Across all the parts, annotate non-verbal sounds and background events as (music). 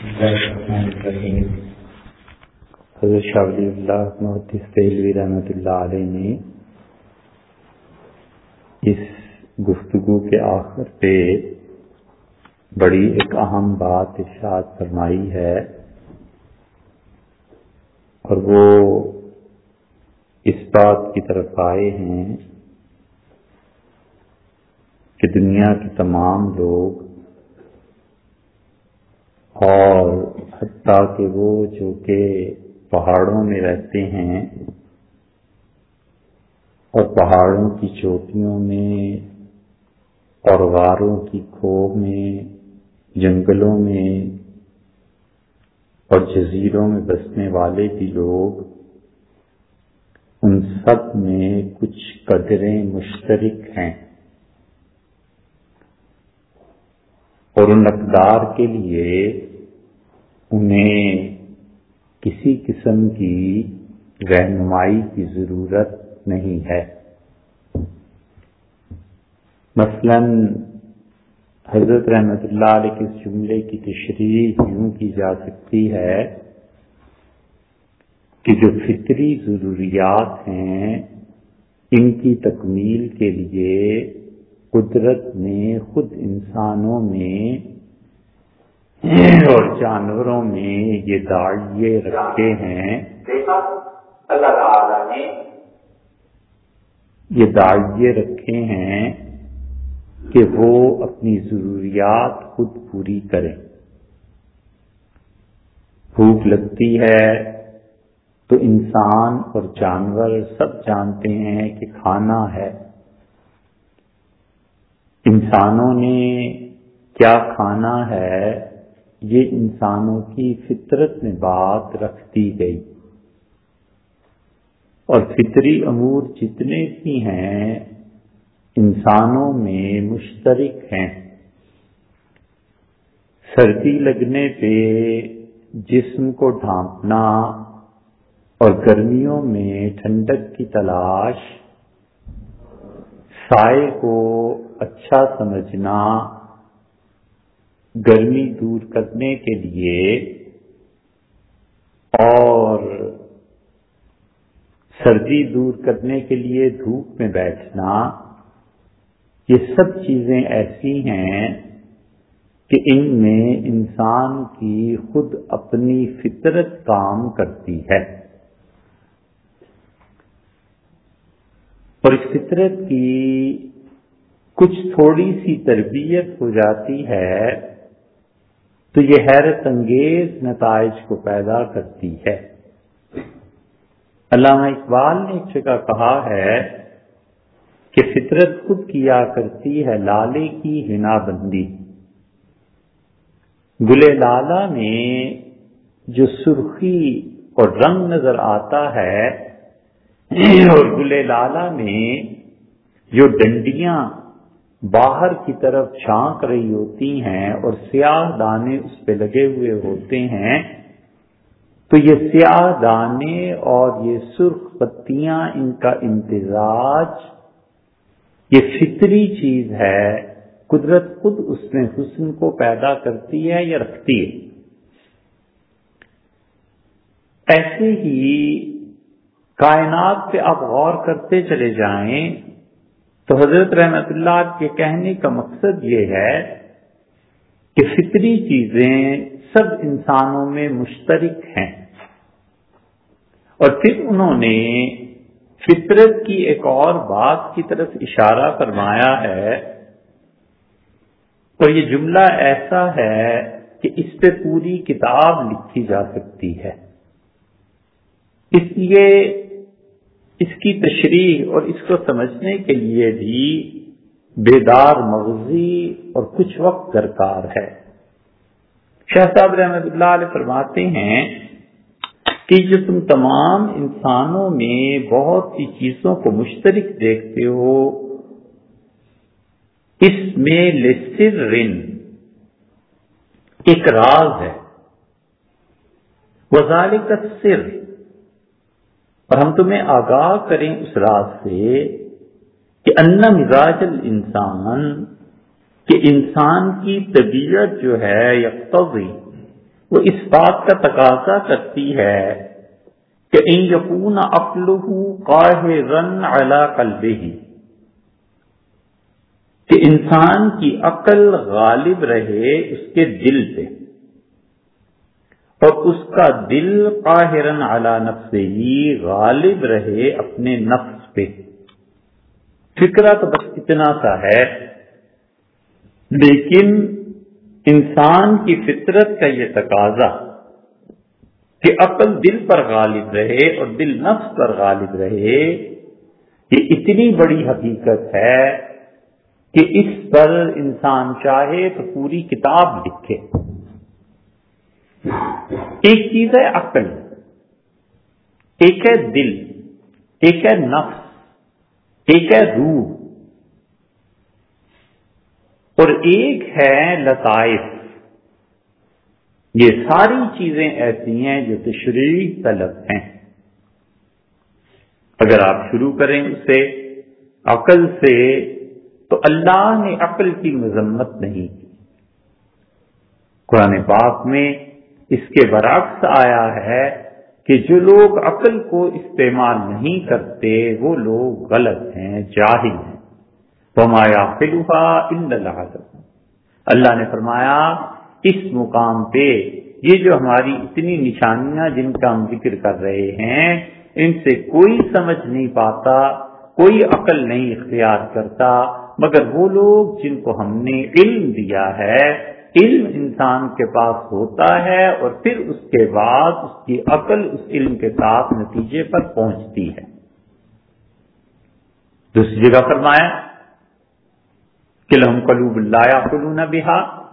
حضرت شاہ ولی اللہ محدث تیلوی رحمۃ اللہ علیہ نے اس گفتگو کے آخر پہ بڑی ایک اہم بات ارشاد فرمائی ہے اور وہ اس بات کی طرف آئے ہیں کہ دنیا کے تمام لوگ اور حتیٰ کہ وہ جو کہ پہاڑوں میں رہتے ہیں اور پہاڑوں کی چوٹیوں میں اور غاروں کی کھو میں، جنگلوں میں اور جزیروں میں بسنے والے بھی لوگ، ان سب میں کچھ قدریں مشترک ہیں۔ اور ان اقدار کے لیے انہیں کسی قسم کی رہنمائی کی ضرورت نہیں ہے۔ مثلا حضرت رحمت اللہ علیہ کے اس جملے کی تشریح یوں کی جا سکتی ہے کہ جو فطری ضروریات ہیں، ان کی تکمیل کے لیے قدرت نے خود انسانوں میں اور جانوروں میں یہ داڑیے رکھے ہیں۔ اللہ تعالی نے یہ داڑیے رکھے ہیں کہ وہ اپنی ضروریات خود پوری کریں بھوک لگتی ہے تو انسان اور جانور سب جانتے ہیں کہ کھانا ہے۔ انسانوں نے کیا کھانا ہے؟ یہ انسانوں کی فطرت میں بات رکھ دی گئی۔ اور فطری امور جتنے بھی ہیں، انسانوں میں مشترک ہیں۔ سردی لگنے پہ جسم کو ڈھانپنا اور گرمیوں میں ٹھنڈک کی تلاش، سائے کو اچھا سمجھنا گرمی دور کرنے کے لیے اور سردی دور کرنے کے لیے دھوپ میں بیٹھنا، یہ سب چیزیں ایسی ہیں کہ ان میں انسان کی خود اپنی فطرت کام کرتی ہے۔ اور اس فطرت کی کچھ تھوڑی سی تربیت ہو جاتی ہے۔ تو یہ حیرت انگیز نتائج کو پیدا کرتی ہے۔ علامہ اقبال نے ایک جگہ کہا ہے کہ فطرت خود کیا کرتی ہے لالے کی ہنا بندی۔ گلے لالا میں جو سرخی اور رنگ نظر آتا ہے اور گلے لالا میں جو ڈنڈیاں باہر کی طرف چھانک رہی ہوتی ہیں اور سیاہ دانے اس پہ لگے ہوئے ہوتے ہیں، تو یہ سیاہ دانے اور یہ سرخ پتیاں ان کا امتزاج، یہ فطری چیز ہے، قدرت خود اس میں حسن کو پیدا کرتی ہے یا رکھتی ہے۔ ایسے ہی کائنات پہ آپ غور کرتے چلے جائیں تو حضرت رحمت اللہ کے کہنے کا مقصد یہ ہے کہ فطری چیزیں سب انسانوں میں مشترک ہیں۔ اور پھر انہوں نے فطرت کی ایک اور بات کی طرف اشارہ فرمایا ہے۔ اور یہ جملہ ایسا ہے کہ اس پہ پوری کتاب لکھی جا سکتی ہے۔ اس لیے اس کی تشریح اور اس کو سمجھنے کے لیے بھی بیدار، مغزی اور کچھ وقت درکار ہے۔ شاہ صاحب رحمت اللہ علیہ فرماتے ہیں کہ جو تم تمام انسانوں میں بہت سی چیزوں کو مشترک دیکھتے ہو، اس میں لسر رن ایک راز ہے۔ وزال کا سر اور ہم تمہیں آگاہ کریں اس راز سے کہ ان مزاج انسان کہ انسان کی طبیعت جو ہے یکتوی وہ اس بات کا تقاضا کرتی ہے کہ ان یقون اقل رن اعلی قلبے ہی کہ انسان کی عقل غالب رہے اس کے دل پہ۔ اور اس کا دل قاہرن اعلی نفس ہی غالب رہے اپنے نفس پہ۔ فکرہ تو بس اتنا سا ہے۔ لیکن انسان کی فطرت کا یہ تقاضا کہ عقل دل پر غالب رہے اور دل نفس پر غالب رہے، یہ اتنی بڑی حقیقت ہے کہ اس پر انسان چاہے تو پوری کتاب لکھے۔ ایک چیز ہے عقل، ایک ہے دل، ایک ہے نفس، ایک ہے روح، اور ایک ہے لطائف۔ یہ ساری چیزیں ایسی ہیں جو تشریح طلب ہیں۔ اگر آپ شروع کریں اسے عقل سے، تو اللہ نے عقل کی مذمت نہیں کی۔ قرآن پاک میں اس کے برعکس آیا ہے کہ جو لوگ عقل کو استعمال نہیں کرتے، وہ لوگ غلط ہیں، جاہل ہیں۔ ومایا فلوحا اللہ اللہ نے فرمایا، اس مقام پہ یہ جو ہماری اتنی نشانیاں جن کا ہم ذکر کر رہے ہیں، ان سے کوئی سمجھ نہیں پاتا، کوئی عقل نہیں اختیار کرتا، مگر وہ لوگ جن کو ہم نے علم دیا ہے علم انسان کے پاس ہوتا ہے اور پھر اس کے بعد اس کی عقل اس علم کے ساتھ نتیجے پر پہنچتی ہے۔ دوسری جگہ فرمایا کہ لہم قلوب اللہ کلو بہا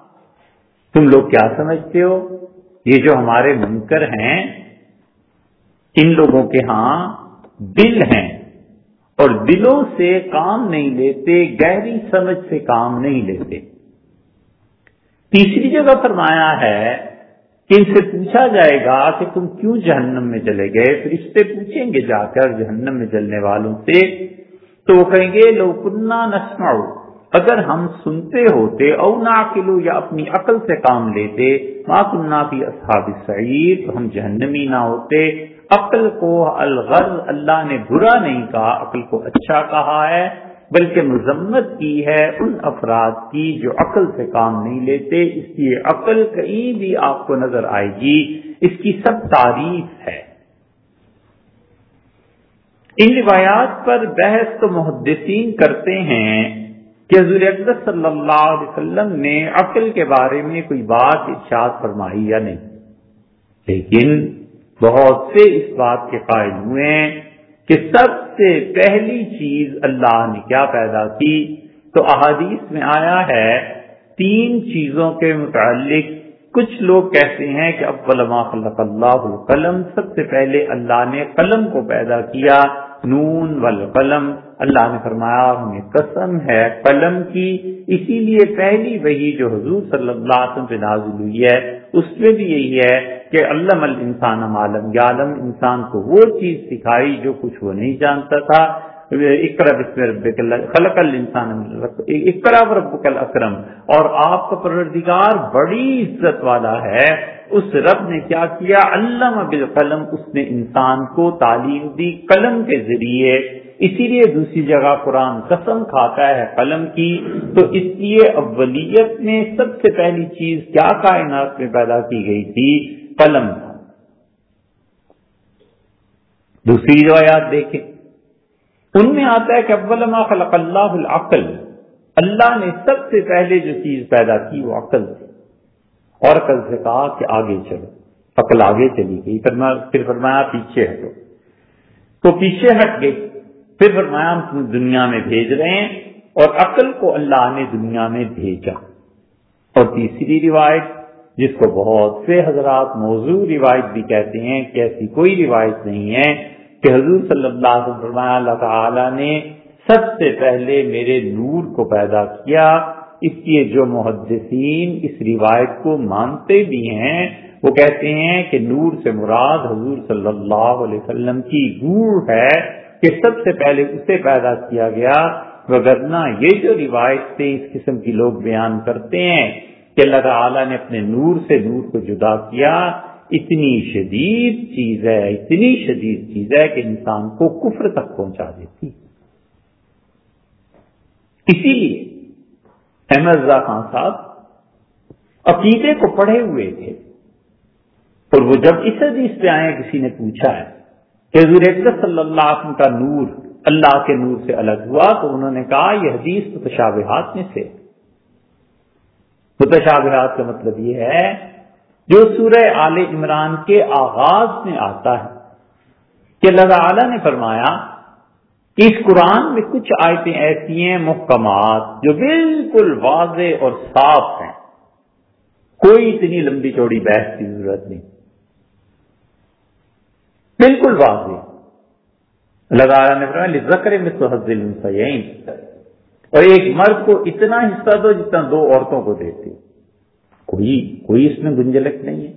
تم لوگ کیا سمجھتے ہو؟ یہ جو ہمارے منکر ہیں، ان لوگوں کے ہاں دل ہیں اور دلوں سے کام نہیں لیتے، گہری سمجھ سے کام نہیں لیتے۔ تیسری جگہ فرمایا ہے کہ ان سے پوچھا جائے گا کہ تم کیوں جہنم میں چلے گئے؟ فرشتے پوچھیں گے جا کر جہنم میں چلنے والوں سے، تو وہ کہیں گے، لو کنہ نسماؤ اگر ہم سنتے ہوتے او ناقلو یا اپنی عقل سے کام لیتے، ما کننا بھی اصحاب سعید تو ہم جہنمی نہ ہوتے۔ عقل کو، الغرض اللہ نے برا نہیں کہا، عقل کو اچھا کہا ہے۔ بلکہ مذمت کی ہے ان افراد کی جو عقل سے کام نہیں لیتے، اس لیے عقل کہیں بھی آپ کو نظر آئے گی، اس کی سب تعریف ہے۔ ان روایات پر بحث تو محدثین کرتے ہیں کہ حضور اقدس صلی اللہ علیہ وسلم نے عقل کے بارے میں کوئی بات ارشاد فرمائی یا نہیں۔ لیکن بہت سے اس بات کے قائل ہوئے کہ سب سے پہلی چیز اللہ نے کیا پیدا کی؟ تو احادیث میں آیا ہے، تین چیزوں کے متعلق کچھ لوگ کہتے ہیں کہ ما خلق اللہ القلم، سب سے پہلے اللہ نے قلم کو پیدا کیا۔ نون والقلم۔ اللہ نے فرمایا، ہمیں قسم ہے قلم کی۔ اسی لیے پہلی وہی جو حضور صلی اللہ علیہ وسلم پہ نازل ہوئی ہے، اس میں بھی یہی ہے کہ علم الانسان عالم یالم انسان کو وہ چیز سکھائی جو کچھ وہ نہیں جانتا تھا۔ اکرا بسم خلق الانسان اکرا رب اکرم اور آپ کا پروردگار بڑی عزت والا ہے. اس رب نے کیا کیا؟ علم بالقلم. اس نے انسان کو تعلیم دی قلم کے ذریعے. اسی لیے دوسری جگہ قرآن قسم کھاتا ہے قلم کی. تو اس لیے اولیت میں سب سے پہلی چیز کیا کائنات میں پیدا کی گئی تھی؟ قلم. دوسری روایات دیکھیں. ان میں آتا ہے کہ ما خلق اللہ العقل، اللہ نے سب سے پہلے جو چیز پیدا کی وہ عقل تھی۔ اور عقل سے کہا کہ آگے چلو۔ عقل آگے چلی گئی۔ پھر فرمایا پیچھے ہٹو۔ تو پیچھے ہٹ گئی پھر فرمایا ہم دنیا میں بھیج رہے ہیں اور عقل کو اللہ نے دنیا میں بھیجا۔ اور تیسری روایت، جس کو بہت سے حضرات موضوع روایت بھی کہتے ہیں کہ ایسی کوئی روایت نہیں ہے کہ حضور صلی اللہ علیہ وسلم اللہ تعالی نے سب سے پہلے میرے نور کو پیدا کیا۔ اس لیے جو محدثین اس روایت کو مانتے بھی ہیں، وہ کہتے ہیں کہ نور سے مراد حضور صلی اللہ علیہ وسلم کی گور ہے کہ سب سے پہلے اسے پیدا کیا گیا۔ وگرنہ یہ جو روایت سے اس قسم کی لوگ بیان کرتے ہیں کہ اللہ تعالی نے اپنے نور سے نور کو جدا کیا اتنی شدید چیز ہے، اتنی شدید چیز ہے کہ انسان کو کفر تک پہنچا دیتی اسی لیے احمد رضا خان صاحب عقیدے کو پڑھے ہوئے تھے۔ اور وہ جب اس حدیث پہ آئے، کسی نے پوچھا ہے کہ حضور صلی اللہ علیہ وسلم کا نور اللہ کے نور سے الگ ہوا تو انہوں نے کہا یہ حدیث متشابہات میں سے متشابہات کا مطلب یہ ہے جو سورہ آل عمران کے آغاز میں آتا ہے، کہ اللہ تعالی نے فرمایا کہ اس قرآن میں کچھ آیتیں ایسی ہیں، محکمات، جو بالکل واضح اور صاف ہیں۔ کوئی اتنی لمبی چوڑی بحث کی ضرورت نہیں۔ بالکل واضح۔ اللہ تعالیٰ نے فرمایا ذکر مثل حضل اور ایک مرد کو اتنا حصہ دو جتنا دو عورتوں کو دیتے کوئی کوئی اس میں گنجلک نہیں ہے۔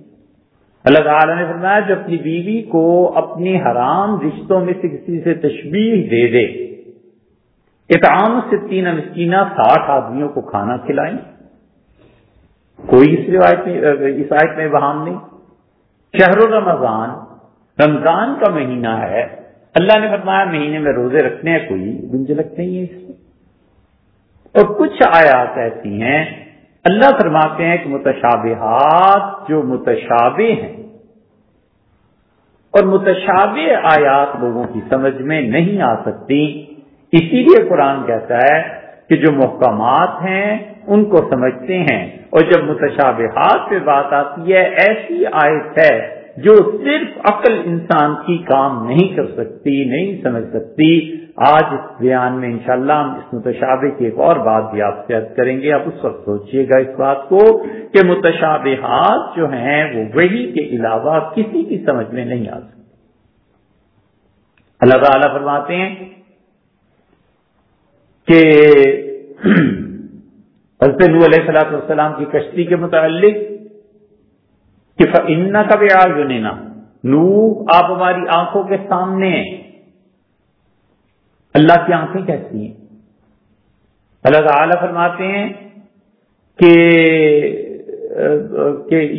اللہ تعالیٰ نے فرمایا جو اپنی بیوی کو اپنی حرام رشتوں میں سے کسی سے تشبیح دے دے اتعام سے تین مسکینہ ساٹھ آدمیوں کو کھانا کھلائیں۔ کوئی اس روایت میں، اس آیت میں بہام نہیں۔ شہر رمضان رمضان کا مہینہ ہے۔ اللہ نے فرمایا مہینے میں روزے رکھنے ہیں، کوئی گنجلک نہیں ہے اس میں۔ اور کچھ آیات ایسی ہیں اللہ فرماتے ہیں کہ متشابہات جو متشابہ ہیں اور متشابہ آیات لوگوں کی سمجھ میں نہیں آ سکتی، اسی لیے قرآن کہتا ہے کہ جو محکمات ہیں ان کو سمجھتے ہیں۔ اور جب متشابہات پہ بات آتی ہے، ایسی آیت ہے جو صرف عقل انسان کی کام نہیں کر سکتی، نہیں سمجھ سکتی۔ آج اس بیان میں انشاءاللہ ہم اس متشابہ کی ایک اور بات بھی آپ سے عرض کریں گے۔ آپ اس وقت سوچئے گا اس بات کو کہ متشابہات جو ہیں وہ وہی کے علاوہ کسی کی سمجھ میں نہیں آ سکتی اللہ تعالیٰ فرماتے ہیں کہ (clears throat) حضرت علیہ صلاح والسلام کی کشتی کے متعلق کہ ان کا بھی آگ نو آپ ہماری آنکھوں کے سامنے ہیں۔ اللہ کی آنکھیں کیسی ہیں۔ اللہ تعالی فرماتے ہیں کہ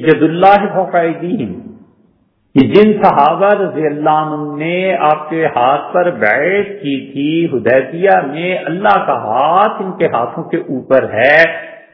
ید اللہ فوقین کہ جن صحابہ رضی اللہ عنہ نے آپ کے ہاتھ پر بیٹھ کی تھی ہدیتیہ میں اللہ کا ہاتھ ان کے ہاتھوں کے اوپر ہے۔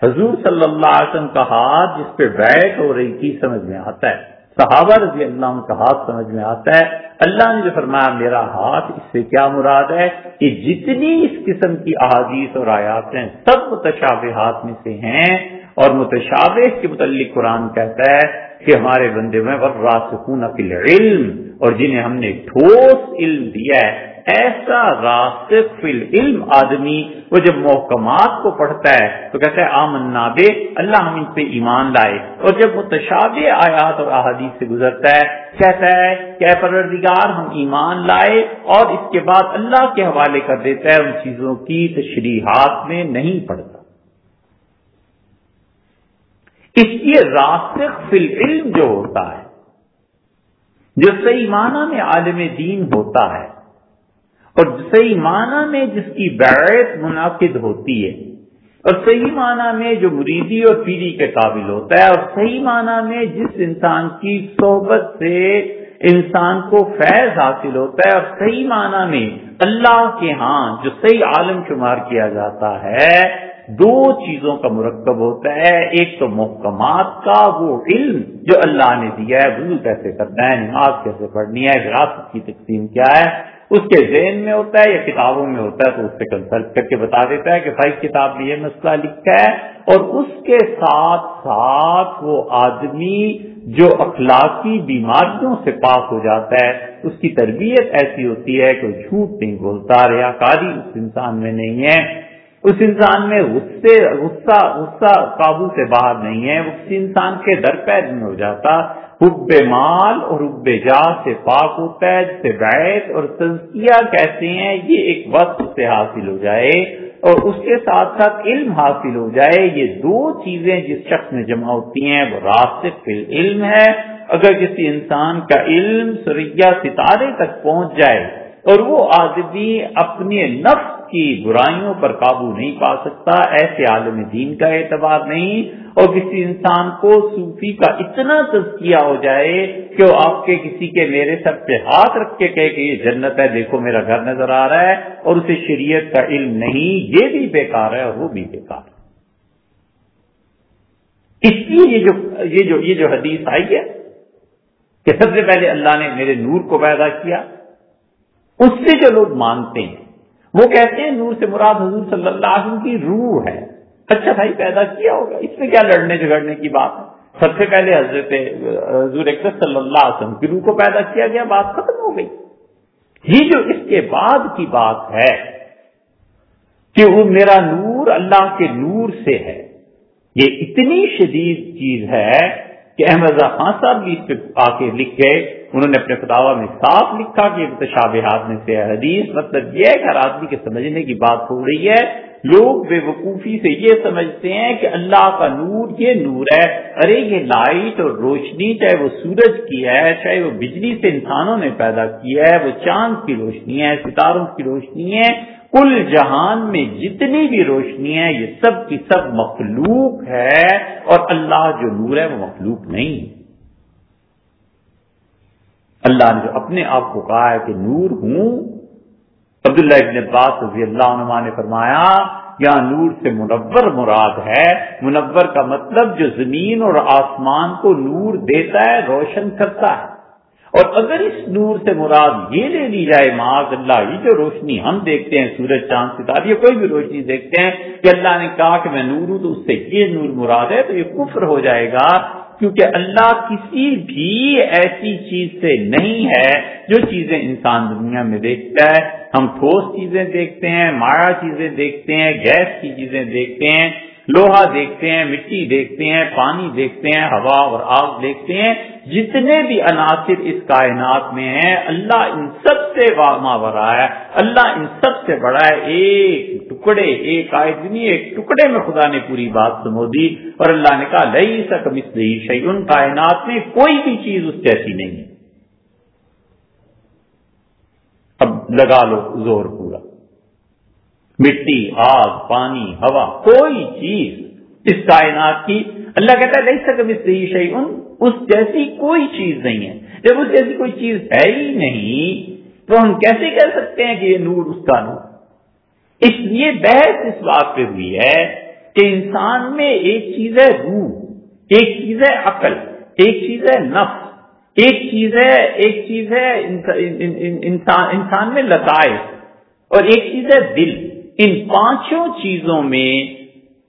حضور صلی اللہ علیہ وسلم کا ہاتھ جس پہ بیٹھ ہو رہی تھی، سمجھ میں آتا ہے۔ صحابہ رضی اللہ عنہ کا ہاتھ سمجھ میں آتا ہے۔ اللہ نے جو فرمایا، میرا ہاتھ اس سے کیا مراد ہے؟ کہ جتنی اس قسم کی احادیث اور آیات ہیں، سب متشابہات ہاتھ میں سے ہیں۔ اور متشابہ کے متعلق قرآن کہتا ہے کہ ہمارے بندے میں راسخون فی علم اور جنہیں ہم نے ٹھوس علم دیا ہے ایسا راسخ فی العلم آدمی وہ جب محکمات کو پڑھتا ہے تو کہتا ہے آمن نابے اللہ ہم ان پہ ایمان لائے۔ اور جب متشابہ آیات اور احادیث سے گزرتا ہے، کہتا ہے کہ پروردگار، ہم ایمان لائے اور اس کے بعد اللہ کے حوالے کر دیتا ہے، ان چیزوں کی تشریحات میں نہیں پڑتا اس لیے راسخ فی العلم جو ہوتا ہے، جو صحیح معنی میں عالم دین ہوتا ہے اور صحیح معنی میں جس کی بیعت منعقد ہوتی ہے، اور صحیح معنی میں جو مریدی اور پیری کے قابل ہوتا ہے، اور صحیح معنی میں جس انسان کی صحبت سے انسان کو فیض حاصل ہوتا ہے، اور صحیح معنی میں اللہ کے ہاں جو صحیح عالم شمار کیا جاتا ہے، دو چیزوں کا مرکب ہوتا ہے، ایک تو محکمات کا وہ علم جو اللہ نے دیا ہے وضو کیسے کرنا ہے، نماز کیسے پڑھنی ہے وراثت کی تقسیم کیا ہے اس کے ذہن میں ہوتا ہے یا کتابوں میں ہوتا ہے تو اس سے کنسلٹ کر کے بتا دیتا ہے کہ بھائی کتاب میں یہ مسئلہ لکھا ہے اور اس کے ساتھ ساتھ وہ آدمی جو اخلاقی بیماریوں سے پاک ہو جاتا ہے، اس کی تربیت ایسی ہوتی ہے کہ جھوٹ نہیں بولتا ریا کاری اس انسان میں نہیں ہے۔ اس انسان میں غصے، غصہ غصہ قابو سے باہر نہیں ہے اس انسان کے در پید میں ہو جاتا۔ حب مال اور حب جا سے پاک ہوتا ہے جسے بیت اور تزکیہ کہتے ہیں، یہ ایک وقت سے حاصل ہو جائے اور اس کے ساتھ ساتھ علم حاصل ہو جائے۔ یہ دو چیزیں جس شخص میں جمع ہوتی ہیں، وہ راستے علم ہے۔ اگر کسی انسان کا علم سریا ستارے تک پہنچ جائے اور وہ آدمی اپنے نفس کی برائیوں پر قابو نہیں پا سکتا، ایسے عالم دین کا اعتبار نہیں۔ اور کسی انسان کو صوفی کا اتنا تزکیہ ہو جائے کہ وہ آپ کے کسی کے میرے سر پہ ہاتھ رکھ کے کہے کہ یہ جنت ہے، دیکھو میرا گھر نظر آ رہا ہے اور اسے شریعت کا علم نہیں، یہ بھی بیکار ہے اور وہ بھی بیکار ہے۔ اس لیے یہ جو یہ جو یہ جو حدیث آئی ہے کہ سب سے پہلے اللہ نے میرے نور کو پیدا کیا، اس سے جو لوگ مانتے ہیں وہ کہتے ہیں نور سے مراد حضور صلی اللہ علیہ وسلم کی روح ہے۔ اچھا بھائی، پیدا کیا ہوگا؟ اس میں کیا لڑنے جھگڑنے کی بات ہے؟ سب سے پہلے حضرت حضور صلی اللہ علیہ وسلم کی روح کو پیدا کیا گیا، بات ختم ہو گئی۔ یہ جو اس کے بعد کی بات ہے کہ وہ میرا نور اللہ کے نور سے ہے، یہ اتنی شدید چیز ہے کہ احمد خان صاحب بھی اس پہ آ کے لکھ گئے، انہوں نے اپنے فتوا میں صاف لکھا کہ متشابہات میں سے حدیث مطلب یہ ہے کہ ہر آدمی کے سمجھنے کی بات ہو رہی ہے۔ لوگ بے وقوفی سے یہ سمجھتے ہیں کہ اللہ کا نور یہ نور ہے۔ ارے، یہ لائٹ اور روشنی چاہے وہ سورج کی ہے، چاہے وہ بجلی سے انسانوں نے پیدا کی ہے، وہ چاند کی روشنی ہے، ستاروں کی روشنی ہے۔ کل جہان میں جتنی بھی روشنی ہے یہ سب کی سب مخلوق ہے اور اللہ جو نور ہے وہ مخلوق نہیں اللہ نے جو اپنے آپ کو کہا ہے کہ نور ہوں۔ عبداللہ ابن عباس رضی اللہ عنہ نے فرمایا یہاں نور سے منور مراد ہے۔ منور کا مطلب جو زمین اور آسمان کو نور دیتا ہے، روشن کرتا ہے۔ اور اگر اس نور سے مراد یہ لے لی جائے معاذ اللہ، یہ جو روشنی ہم دیکھتے ہیں، سورج، چاند ستارے کوئی بھی روشنی دیکھتے ہیں کہ اللہ نے کہا کہ میں نور ہوں تو اس سے یہ نور مراد ہے، تو یہ کفر ہو جائے گا کیونکہ اللہ کسی بھی ایسی چیز سے نہیں ہے جو چیزیں انسان دنیا میں دیکھتا ہے۔ ہم ٹھوس چیزیں دیکھتے ہیں، مایا چیزیں دیکھتے ہیں، گیس کی چیزیں دیکھتے ہیں لوہا دیکھتے ہیں، مٹی دیکھتے ہیں، پانی دیکھتے ہیں، ہوا اور آگ دیکھتے ہیں۔ جتنے بھی عناصر اس کائنات میں ہیں، اللہ ان سب سے ماورا ہے۔ اللہ ان سب سے بڑا ہے۔ ایک ٹکڑے، ایک آئے ایک ٹکڑے میں خدا نے پوری بات سمو دی۔ اور اللہ نے کہا لئی سکم اس شہی ان کائنات میں کوئی بھی چیز اس جیسی نہیں۔ ہے اب لگا لو زور پورا۔ مٹی، آگ، پانی، ہوا، کوئی چیز اس کائنات کی، اللہ کہتا ہے نہیں سکم اس اس جیسی کوئی چیز نہیں ہے۔ جب اس جیسی کوئی چیز ہے ہی نہیں، تو ہم کیسے کہہ سکتے ہیں کہ یہ نور اس کا نور؟ اس لیے بحث اس بات پہ ہوئی ہے کہ انسان میں ایک چیز ہے روح، ایک چیز ہے عقل، ایک چیز ہے نفس، ایک چیز ہے، ایک چیز ہے انسان انسان میں لطائف اور ایک چیز ہے دل۔ ان پانچوں چیزوں میں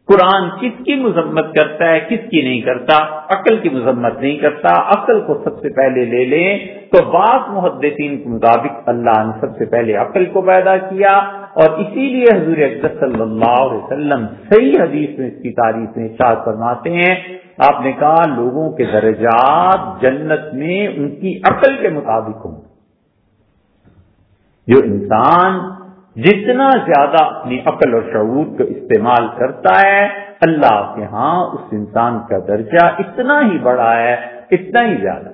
قرآن کس کی مذمت کرتا ہے، کس کی نہیں کرتا؟ عقل کی مذمت نہیں کرتا۔ عقل کو سب سے پہلے لے لیں۔ تو بعض محدثین کے مطابق اللہ نے سب سے پہلے عقل کو پیدا کیا۔ اور اسی لیے حضور اکبر صلی اللہ علیہ وسلم صحیح حدیث میں اس کی تاریخ میں اشاعت فرماتے ہیں۔ آپ نے کہا، لوگوں کے درجات جنت میں ان کی عقل کے مطابق ہوں۔ جو انسان جتنا زیادہ اپنی عقل اور شعور کو استعمال کرتا ہے، اللہ کے ہاں اس انسان کا درجہ اتنا ہی بڑا ہے، اتنا ہی زیادہ۔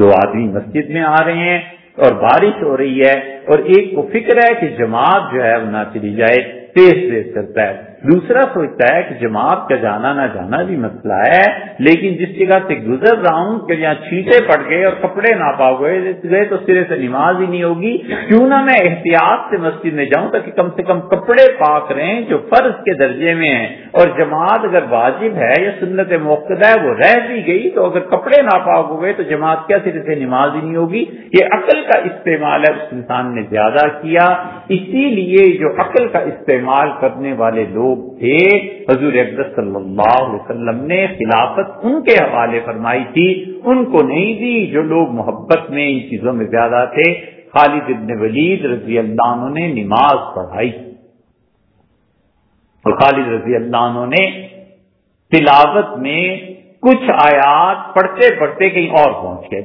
دو آدمی مسجد میں آ رہے ہیں اور بارش ہو رہی ہے اور ایک کو فکر ہے کہ جماعت جو ہے وہ نہ چلی جائے، تیز تیز کرتا ہے۔ دوسرا سوچتا ہے کہ جماعت کا جانا نہ جانا بھی مسئلہ ہے، لیکن جس جگہ سے گزر رہا ہوں، کہ یہاں چھینٹے پڑ گئے اور کپڑے نہ پاؤ گئے تو سرے سے نماز ہی نہیں ہوگی۔ کیوں نہ میں احتیاط سے مسجد میں جاؤں، تاکہ کم سے کم کپڑے پاک رہیں جو فرض کے درجے میں ہیں۔ اور جماعت اگر واجب ہے یا سنت موقع ہے، وہ رہ بھی گئی، تو اگر کپڑے نہ پاک ہو گئے تو جماعت کیا سرے سے نماز ہی نہیں ہوگی؟ یہ عقل کا استعمال ہے، اس انسان نے زیادہ کیا۔ اسی لیے جو عقل کا استعمال کرنے والے لوگ تھے، حضور اقدس صلی اللہ علیہ وسلم نے خلافت ان کے حوالے فرمائی تھی، ان کو نہیں دی جو لوگ محبت میں ان چیزوں میں زیادہ تھے۔ خالد ابن ولید رضی اللہ عنہ نے نماز پڑھائی۔ اور خالد رضی اللہ عنہ نے تلاوت میں کچھ آیات پڑھتے پڑھتے کہیں اور پہنچ گئے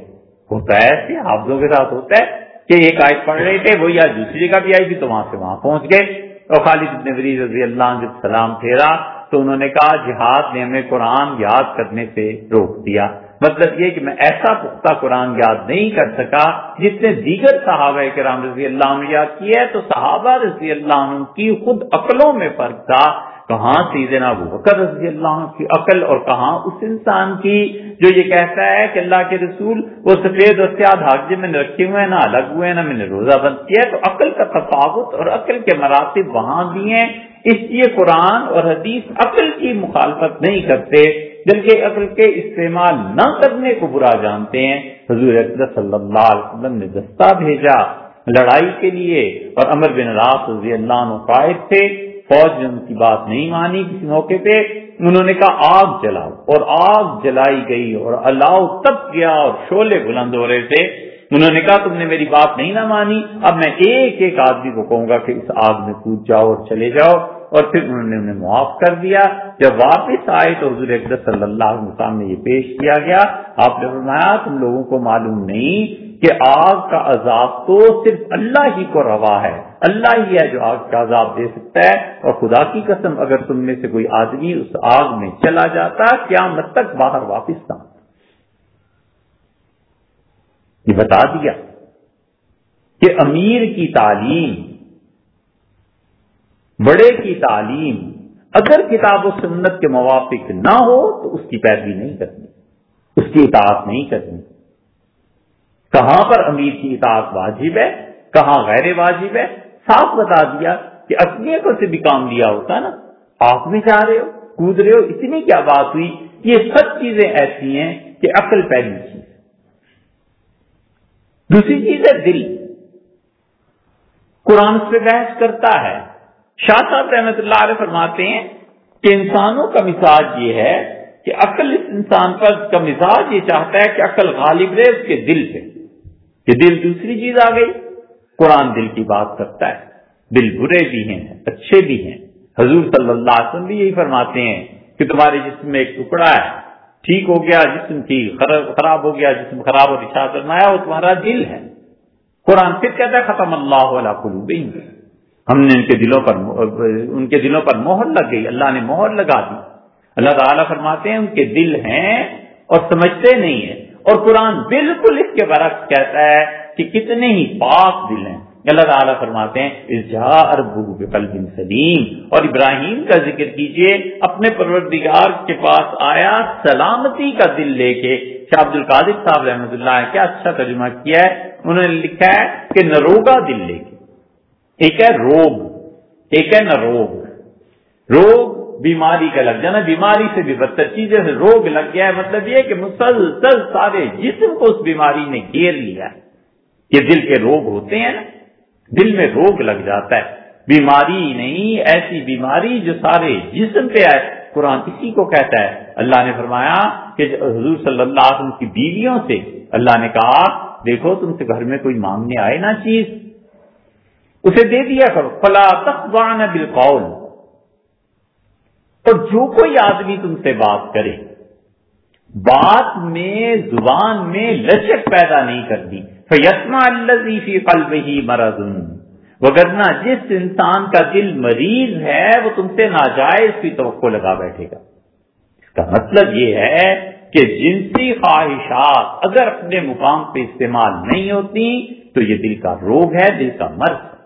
ہوتا ہے ایسے حافظوں کے ساتھ ہوتا ہے کہ ایک آیت پڑھ رہے تھے وہ یا دوسری جگہ بھی آئی تھی تو وہاں سے وہاں پہنچ گئے۔ اور خالد ابن ورید رضی اللہ عنہ جب سلام پھیرا تو انہوں نے کہا، جہاد نے ہمیں قرآن یاد کرنے سے روک دیا۔ مطلب یہ کہ میں ایسا پختہ قرآن یاد نہیں کر سکا جس نے دیگر صحابہ کرام رضی اللہ عنہ یاد کیا ہے، تو صحابہ رضی اللہ عنہ کی خود عقلوں میں فرق تھا۔ کہاں سیدنا ابو بکر رضی اللہ عنہ کی عقل اور کہاں اس انسان کی جو یہ کہتا ہے کہ اللہ کے رسول وہ سفید اور سیاد حاجے میں نے رکھے ہوئے ہیں، نہ الگ ہوئے نہ میں نے روزہ بند کیا ہے۔ تو عقل کا تفاوت اور عقل کے مراتب وہاں بھی ہیں۔ اس لیے قرآن اور حدیث عقل کی مخالفت نہیں کرتے، بلکہ عقل کے استعمال نہ کرنے کو برا جانتے ہیں۔ حضور صلی اللہ علیہ وسلم نے دستہ بھیجا لڑائی کے لیے اور امر بن راس رضی اللہ عنہ قائد تھے۔ فوج نے ان کی بات نہیں مانی کسی موقع پہ، انہوں نے کہا آگ جلاؤ، اور آگ جلائی گئی، اور الاؤ تب گیا اور شولے بلند ہو رہے تھے۔ انہوں نے کہا تم نے میری بات نہیں نہ مانی، اب میں ایک ایک آدمی کو کہوں گا کہ اس آگ میں کود جاؤ اور چلے جاؤ۔ اور پھر انہوں نے انہیں معاف کر دیا۔ جب واپس آئے تو حضور اقدس صلی اللہ علیہ وسلم نے یہ پیش کیا گیا۔ آپ نے فرمایا، تم لوگوں کو معلوم نہیں کہ آگ کا عذاب تو صرف اللہ ہی کو روا ہے۔ اللہ ہی ہے جو آگ کا عذاب دے سکتا ہے اور خدا کی قسم اگر تم میں سے کوئی آدمی اس آگ میں چلا جاتا کیا مت تک باہر واپس نہ یہ بتا دیا کہ امیر کی تعلیم، بڑے کی تعلیم، اگر کتاب و سنت کے موافق نہ ہو تو اس کی پیروی نہیں کرنی، اس کی اطاعت نہیں کرنی۔ کہاں پر امیر کی اطاعت واجب ہے؟ کہاں غیر واجب ہے؟ صاف بتا دیا کہ اپنی عقل سے بھی کام لیا ہوتا نا۔ آپ بھی جا رہے ہو، کود رہے ہو اتنی کیا بات ہوئی؟ یہ سب چیزیں ایسی ہیں کہ عقل پہلی چیز دوسری چیز ہے دل۔ قرآن سے بحث کرتا ہے۔ شاہ صاحب رحمت اللہ علیہ فرماتے ہیں کہ انسانوں کا مزاج یہ ہے کہ عقل اس انسان پر کا مزاج یہ چاہتا ہے کہ عقل غالب رہے، اس کے دل پہ۔ کہ دل دوسری چیز آ گئی۔ قرآن دل کی بات کرتا ہے۔ دل برے بھی ہیں، اچھے بھی ہیں۔ حضور صلی اللہ علیہ وسلم بھی یہی فرماتے ہیں کہ تمہارے جسم میں ایک ٹکڑا ہے۔ ٹھیک ہو گیا، جسم ٹھیک خراب ہو گیا، جسم خراب ہو رشا کرنا وہ تمہارا دل ہے۔ قرآن پھر کہتا ہے، ختم اللہ علیہ قلوبہم۔ ہم نے ان کے دلوں پر ان کے دلوں پر مہر لگ گئی، اللہ نے مہر لگا دی۔ اللہ تعالیٰ فرماتے ہیں، ان کے دل ہیں اور سمجھتے نہیں ہیں۔ اور قرآن بالکل اس کے برعکس کہتا ہے کہ کتنے ہی پاک دل ہیں۔ اللہ تعالیٰ فرماتے ہیں قلب سلیم. اور ابراہیم کا ذکر کیجیے، اپنے پروردگار کے پاس آیا، سلامتی کا دل لے کے۔ شاہ عبد القادر صاحب رحمۃ اللہ کیا اچھا ترجمہ کیا ہے۔ انہوں نے لکھا ہے کہ نروگا دل لے کے۔ ایک ہے روگ، ایک ہے نہ روگ۔ بیماری کا لگ جانا بیماری سے بھی بدتر چیز روگ لگ گیا ہے مطلب یہ کہ مسلسل سارے جسم کو اس بیماری نے گھیر لیا۔ ہے یہ دل کے روگ ہوتے ہیں نا، دل میں روگ لگ جاتا ہے۔ بیماری نہیں، ایسی بیماری جو سارے جسم پہ آئے۔ قرآن اسی کو کہتا ہے۔ اللہ نے فرمایا کہ حضور صلی اللہ علیہ وسلم کی بیویوں سے اللہ نے کہا، دیکھو تم سے گھر میں کوئی مانگنے آئے نا چیز۔ اسے دے دیا کرو۔ فلا تخوان بالقول۔ اور جو کوئی آدمی تم سے بات کرے بات میں، زبان میں لچک پیدا نہیں کرتی۔ فیسما فی قلب ہی مرض۔ وگرنا جس انسان کا دل مریض ہے، وہ تم سے ناجائز کی توقع لگا بیٹھے گا۔ اس کا مطلب یہ ہے کہ جنسی خواہشات اگر اپنے مقام پہ استعمال نہیں ہوتی، تو یہ دل کا روگ ہے، دل کا مرض۔ ہے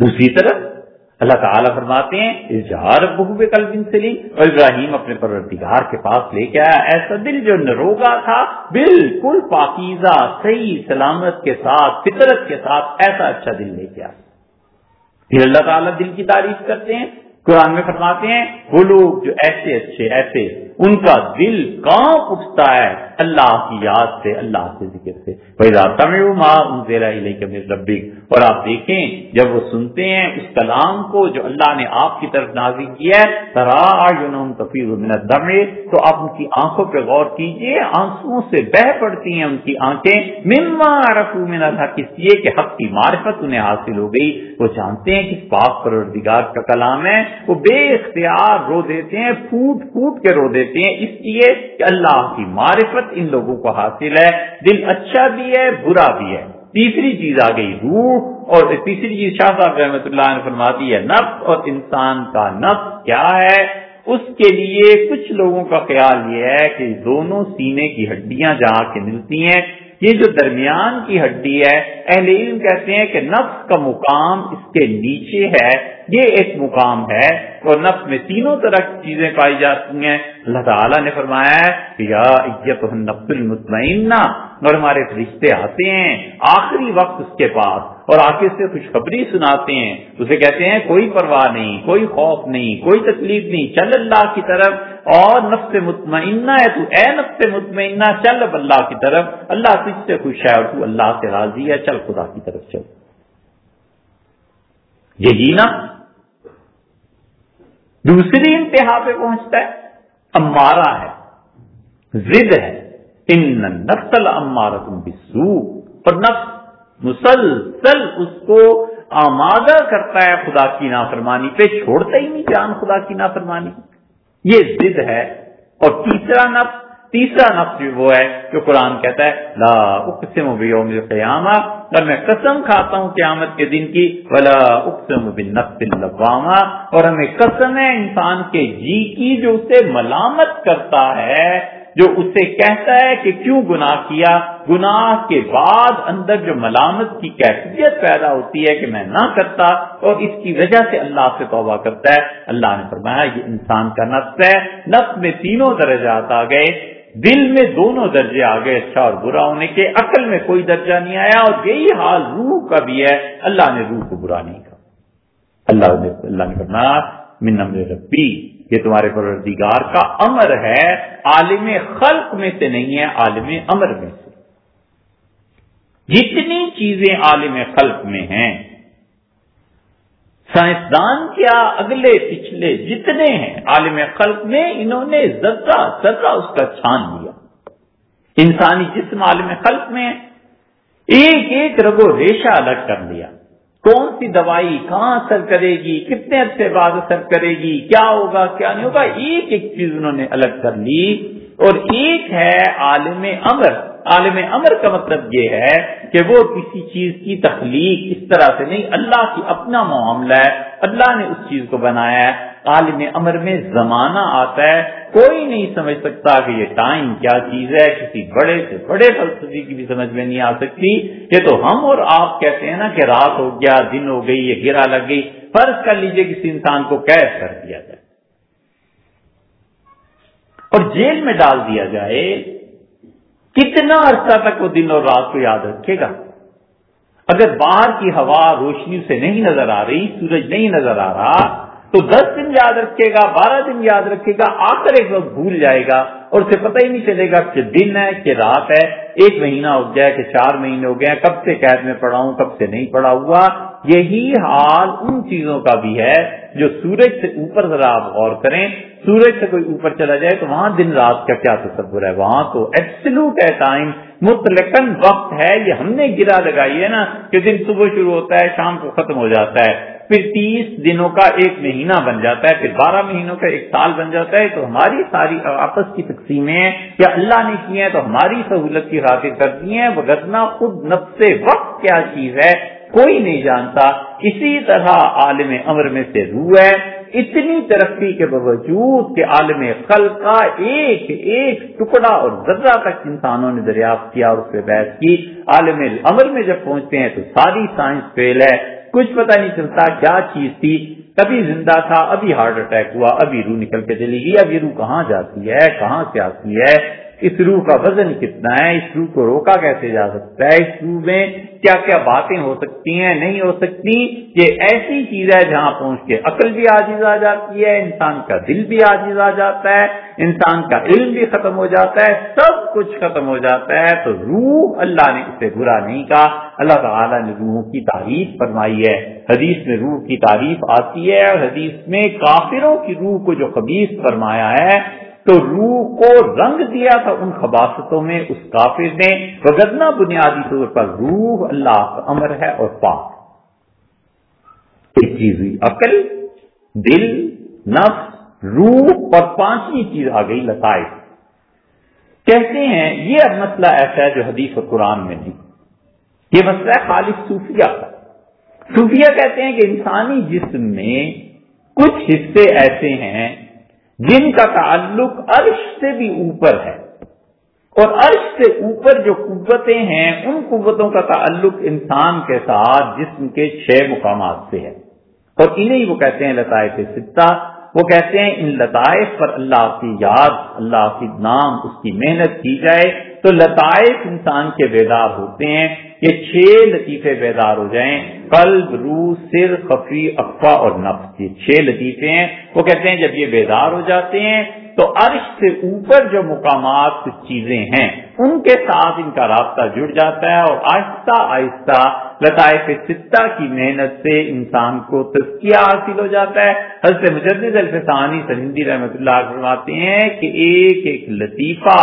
دوسری طرف اللہ تعالیٰ فرماتے ہیں، اظہار بحب قلب سلیم۔ اور ابراہیم اپنے پروردگار کے پاس لے کے آیا، ایسا دل جو نروگا تھا، بالکل پاکیزہ، صحیح سلامت کے ساتھ، فطرت کے ساتھ، ایسا اچھا دل لے کے آیا۔ پھر اللہ تعالیٰ دل کی تعریف کرتے ہیں، قرآن میں فرماتے ہیں، وہ لوگ جو ایسے اچھے، ایسے ان کا دل کہاں اٹھتا ہے اللہ کی یاد سے، اللہ کے ذکر سے۔ اور آپ دیکھیں، جب وہ سنتے ہیں اس کلام کو جو اللہ نے آپ کی طرف نازی کیا ہے تفیظ تو آپ ان کی آنکھوں پہ غور کیجیے آنسو سے بہ پڑتی ہیں ان کی آنکھیں۔ مما رفو میں نہ تھا کس لیے کہ حق کی معرفت انہیں حاصل ہو گئی۔ وہ جانتے ہیں کہ پاک پروردگار کا کلام ہے۔ وہ بے اختیار رو دیتے ہیں، پھوٹ پھوٹ کے رو دیتے ہیں۔ اس لیے کہ اللہ کی معرفت ان لوگوں کو حاصل ہے۔ دل اچھا بھی ہے، برا بھی ہے۔ تیسری چیز آ گئی، روح۔ اور تیسری چیز شاہ صاحب رحمۃ اللہ نے فرماتی ہے، نفس اور انسان کا نفس کیا ہے؟ اس کے لیے کچھ لوگوں کا خیال یہ ہے کہ دونوں سینے کی ہڈیاں جہاں کے ملتی ہیں یہ جو درمیان کی ہڈی ہے، اہل علم کہتے ہیں کہ نفس کا مقام اس کے نیچے ہے۔ یہ ایک مقام ہے اور نفس میں تینوں طرح کی چیزیں پائی جاتی ہیں۔ اللہ تعالیٰ نے فرمایا ہے کہ یا نفس المطمئنہ اور ہمارے رشتے آتے ہیں، آخری وقت اس کے پاس، اور آخر سے خوشخبری سناتے ہیں۔ اسے کہتے ہیں، کوئی پرواہ نہیں، کوئی خوف نہیں، کوئی تکلیف نہیں، چل اللہ کی طرف۔ اور نفس مطمئنہ ہے تو اے نفس مطمئنہ، چل اب اللہ کی طرف۔ اللہ تجھ سے خوش ہے اور تو اللہ سے راضی ہے۔ چل خدا کی طرف چل۔ یہی نا۔ دوسری انتہا پہ پہنچتا ہے امارا ہے، زد ہے۔ ان نسل امارا بسو اور نفس مسلسل اس کو آمادہ کرتا ہے خدا کی نافرمانی پہ، چھوڑتا ہی نہیں جان خدا کی نافرمانی۔ یہ ضد ہے۔ اور تیسرا نفس تیسرا نفس وہ ہے جو قرآن کہتا ہے، لا اقسم بیوم القیامہ اور میں قسم کھاتا ہوں قیامت کے دن کی، ولا اقسم بالنفس اللوامہ اور ہمیں قسم ہے انسان کے جی کی جو اسے ملامت کرتا ہے۔ جو اسے کہتا ہے کہ کیوں گناہ کیا؟ گناہ کے بعد اندر جو ملامت کی کیفیت پیدا ہوتی ہے کہ میں نہ کرتا اور اس کی وجہ سے اللہ سے توبہ کرتا ہے۔ اللہ نے فرمایا، یہ انسان کا نفس ہے۔ نفس میں تینوں درجات آ گئے۔ دل میں دونوں درجے آ گئے۔ اچھا اور برا ہونے کے عقل میں کوئی درجہ نہیں آیا اور یہی حال روح کا بھی ہے۔ اللہ نے روح کو برا نہیں کہا۔ اللہ نے اللہ نے فرمایا من ربی، یہ تمہارے پروردگار کا امر ہے، عالم خلق میں سے نہیں ہے، عالم امر میں سے۔ جتنی چیزیں عالم خلق میں ہیں، سائنسدان کیا اگلے پچھلے جتنے ہیں عالم خلق میں، انہوں نے ذرا ذرا اس کا چھان لیا۔ انسانی جسم عالم خلق میں، ایک ایک رگو ریشہ الگ کر لیا۔ کون سی دوائی کہاں اثر کرے گی؟ کتنے عرصے بعد اثر کرے گی؟ کیا ہوگا؟ کیا نہیں ہوگا؟ ایک ایک چیز انہوں نے الگ کر لی۔ اور ایک ہے عالم امر۔ عالم امر کا مطلب یہ ہے کہ وہ کسی چیز کی تخلیق اس طرح سے نہیں، اللہ کی اپنا معاملہ ہے۔ اللہ نے اس چیز کو بنایا ہے۔ عالم امر میں زمانہ آتا ہے، کوئی نہیں سمجھ سکتا کہ یہ ٹائم کیا چیز ہے، کسی بڑے سے بڑے فلسفی کی بھی سمجھ میں نہیں آ سکتی۔ یہ تو ہم اور آپ کہتے ہیں نا کہ رات ہو گیا، دن ہو گئی، یہ گرا لگ گئی۔ فرض کر لیجیے کسی انسان کو قید کر دیا جائے۔ اور جیل میں ڈال دیا جائے، کتنا عرصہ تک وہ دن اور رات کو یاد رکھے گا۔ اگر باہر کی ہوا روشنی سے نہیں نظر آ رہی، سورج نہیں نظر آ رہا تو دس دن یاد رکھے گا، بارہ دن یاد رکھے گا آ کر ایک وقت بھول جائے گا اور اسے پتہ ہی نہیں چلے گا کہ دن ہے، کہ رات ہے، ایک مہینہ ہو گیا، کہ چار مہینے ہو گئے، کب سے قید میں پڑا ہوں، کب سے نہیں پڑا ہوا۔ یہی حال ان چیزوں کا بھی ہے جو سورج سے اوپر ذرا آپ غور کریں، سورج سے کوئی اوپر چلا جائے تو وہاں دن رات کا کیا تصور ہے؟ وہاں تو ایبسلوٹ ہے ٹائم متلقن وقت ہے، یہ ہم نے گرا لگائی ہے نا کہ دن صبح شروع ہوتا ہے، شام کو ختم ہو جاتا ہے۔ پھر تیس دنوں کا ایک مہینہ بن جاتا ہے، پھر بارہ مہینوں کا ایک سال بن جاتا ہے، تو ہماری ساری آپس کی تقسیمیں یا اللہ نے کی ہیں تو ہماری سہولت کی خاطر کرتی ہیں بغذنا خود نفس وقت کیا چیز ہے، کوئی نہیں جانتا۔ اسی طرح عالم امر میں سے روح ہے، اتنی ترقی کے باوجود کہ عالم خل کا ایک ایک ٹکڑا اور ذرہ تک انسانوں نے دریافت کیا اور اس پہ بحث کی۔ عالم امر میں جب پہنچتے ہیں تو ساری سائنس فیل ہے۔ کچھ پتہ نہیں چلتا کیا چیز تھی۔ کبھی زندہ تھا، ابھی ہارٹ اٹیک ہوا، ابھی روح نکل کے چلی گئی، اب یہ روح کہاں جاتی ہے، کہاں سے آتی ہے؟ اس روح کا وزن کتنا ہے؟ اس روح کو روکا کیسے جا سکتا ہے؟ اس روح میں کیا کیا باتیں ہو سکتی ہیں، نہیں ہو سکتی؟ یہ ایسی چیز ہے جہاں پہنچ کے عقل بھی آجیز آ جاتی ہے، انسان کا دل بھی آجیز آ جاتا ہے، انسان کا علم بھی ختم ہو جاتا ہے، سب کچھ ختم ہو جاتا ہے۔ تو روح اللہ نے اسے برا نہیں کہا۔ اللہ تعالیٰ نے روحوں کی تعریف فرمائی ہے۔ حدیث میں روح کی تعریف آتی ہے اور حدیث میں کافروں کی روح کو جو خبیص فرمایا ہے تو روح کو رنگ دیا تھا ان خباستوں میں اس کافر نے۔ بگدنا بنیادی طور پر روح اللہ کا امر ہے اور پاک۔ ایک چیز ہوئی۔ عقل دل، نفس، روح اور پانچویں چیز آ گئی، لطائف۔ کہتے ہیں، یہ اب مسئلہ ایسا ہے جو حدیث و قرآن میں نہیں۔ یہ مسئلہ ہے خالص صوفیہ کا۔ صوفیہ کہتے ہیں کہ انسانی جسم میں کچھ حصے ایسے ہیں جن کا تعلق عرش سے بھی اوپر ہے۔ اور عرش سے اوپر جو قوتیں ہیں، ان قوتوں کا تعلق انسان کے ساتھ جسم کے چھ مقامات سے ہے۔ اور انہیں وہ کہتے ہیں لطائف ستہ وہ کہتے ہیں ان لطائف پر اللہ کی یاد، اللہ کی نام، اس کی محنت کی جائے۔ تو لطائف انسان کے بیدار ہوتے ہیں، یہ چھ لطیفے بیدار ہو جائیں۔ قلب، روح، سر خفی افوا اور نفس، یہ چھ لطیفے ہیں۔ وہ کہتے ہیں جب یہ بیدار ہو جاتے ہیں تو عرش سے اوپر جو مقامات کچھ چیزیں ہیں، ان کے ساتھ ان کا رابطہ جڑ جاتا ہے اور آہستہ آہستہ لطائف ستہ کی محنت سے انسان کو تزکیہ حاصل ہو جاتا ہے۔ حضرت مجدد الفسانی سنندی رحمۃ اللہ فرماتے ہیں کہ ایک ایک لطیفہ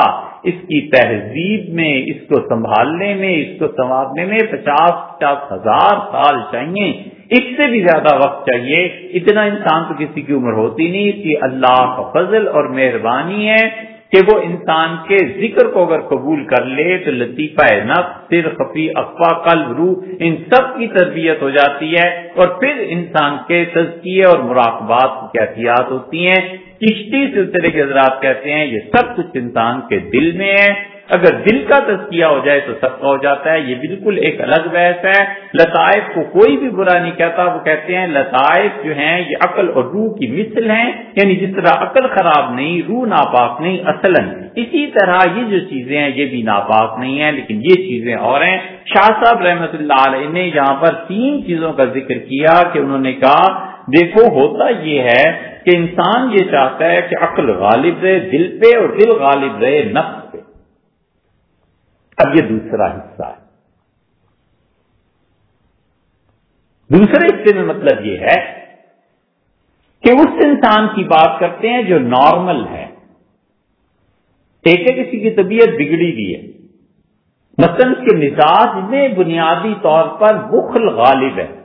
اس کی تہذیب میں، اس کو سنبھالنے میں، اس کو سنوارنے میں پچاس پچاس ہزار سال چاہیے۔ اس سے بھی زیادہ وقت چاہیے۔ اتنا انسان تو کسی کی عمر ہوتی نہیں کہ اللہ کا فضل اور مہربانی ہے کہ وہ انسان کے ذکر کو اگر قبول کر لے تو لطیفہ نفس، سر، خفی افوا قلب، روح، ان سب کی تربیت ہو جاتی ہے۔ اور پھر انسان کے تزکیے اور مراقبات کی احتیاط ہوتی ہیں۔ کشتی سلسلے کے حضرات کہتے ہیں، یہ سب کچھ انسان کے دل میں ہے۔ اگر دل کا تزکیہ ہو جائے تو سب کا ہو جاتا ہے۔ یہ بالکل ایک الگ بحث ہے۔ لطائف کو کوئی بھی برا نہیں کہتا، وہ کہتے ہیں لطائف جو ہیں، یہ عقل اور روح کی مثل ہیں۔ یعنی جس طرح عقل خراب نہیں، روح ناپاک نہیں اصل اسی طرح یہ جو چیزیں ہیں، یہ بھی ناپاک نہیں ہیں، لیکن یہ چیزیں اور ہیں۔ شاہ صاحب رحمت اللہ علیہ نے یہاں پر تین چیزوں کا ذکر کیا کہ انہوں نے کہا دیکھو، ہوتا یہ ہے کہ انسان یہ چاہتا ہے کہ عقل غالب رہے، دل پہ، اور دل غالب رہے نفس اب یہ دوسرا حصہ ہے۔ دوسرے حصے میں مطلب یہ ہے کہ اس انسان کی بات کرتے ہیں جو نارمل ہے۔ ایک کسی کی طبیعت بگڑی ہوئی ہے۔ مثلاً اس کے مزاج میں بنیادی طور پر بخل غالب ہے۔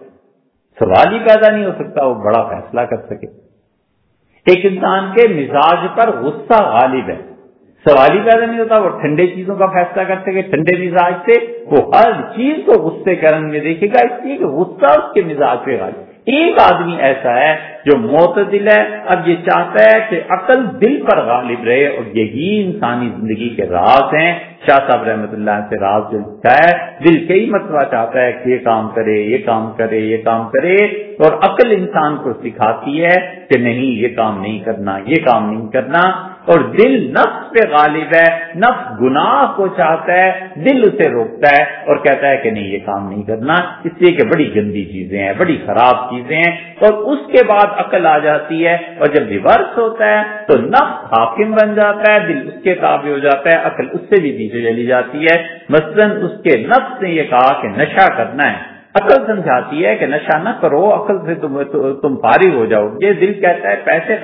سوال ہی پیدا نہیں ہو سکتا، وہ بڑا فیصلہ کر سکے۔ ایک انسان کے مزاج پر غصہ غالب ہے۔ سوال ہی پیدا نہیں ہوتا، وہ ٹھنڈے چیزوں کا فیصلہ کر سکے۔ ٹھنڈے مزاج سے وہ ہر چیز کو غصے کے رنگ میں دیکھے گا، اس لیے کہ غصہ اس کے مزاج پہ غالب ایک آدمی ایسا ہے جو معتدل ہے، اب یہ چاہتا ہے کہ عقل دل پر غالب رہے اور یہی انسانی زندگی کے راز ہیں۔ شاہ صاحب رحمت اللہ سے راز جو لکھا ہے، دل کئی مرتبہ چاہتا ہے کہ یہ کام کرے، یہ کام کرے، یہ کام کرے اور عقل انسان کو سکھاتی ہے کہ نہیں، یہ کام نہیں کرنا، یہ کام نہیں کرنا۔ اور دل نفس پہ غالب ہے، نفس گناہ کو چاہتا ہے، دل اسے روکتا ہے اور کہتا ہے کہ نہیں، یہ کام نہیں کرنا۔ اس لیے کہ بڑی گندی چیزیں ہیں، بڑی خراب چیزیں ہیں اور اس کے بعد عقل آ جاتی ہے اور جب ریورس ہوتا ہے تو نفس حاکم بن جاتا ہے، دل اس کے تابع ہو جاتا ہے، عقل اس سے بھی پیچھے چلی جاتی ہے۔ مثلاً اس کے نفس نے یہ کہا کہ نشہ کرنا ہے۔ عقل سمجھاتی ہے کہ نشہ نہ کرو، عقل سے تم تم فارغ ہو جاؤ یہ دل کہتا ہے پیسے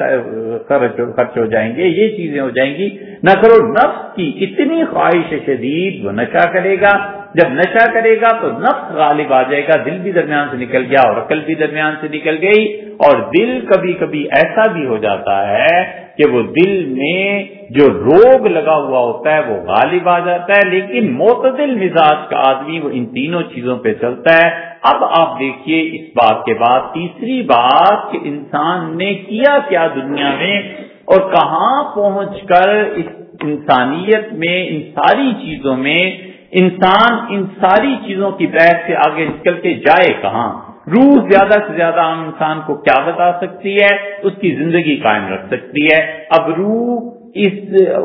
خرچ ہو جائیں گے، یہ چیزیں ہو جائیں گی۔ نہ کرو، نفس کی اتنی خواہش شدید وہ نشہ کرے گا۔ جب نشہ کرے گا تو نفس غالب آ جائے گا، دل بھی درمیان سے نکل گیا اور عقل بھی درمیان سے نکل گئی اور دل کبھی کبھی ایسا بھی ہو جاتا ہے کہ وہ دل میں جو روگ لگا ہوا ہوتا ہے وہ غالب آ جاتا ہے، لیکن معتدل مزاج کا آدمی وہ ان تینوں چیزوں پہ چلتا ہے۔ اب آپ دیکھیے اس بات کے بعد تیسری بات کہ انسان نے کیا کیا دنیا میں اور کہاں پہنچ کر اس انسانیت میں، ان ساری چیزوں میں انسان ان ساری چیزوں کی بحث سے آگے نکل کے جائے کہاں؟ روح زیادہ سے زیادہ عام انسان کو کیا بتا سکتی ہے؟ اس کی زندگی قائم رکھ سکتی ہے۔ اب روح اس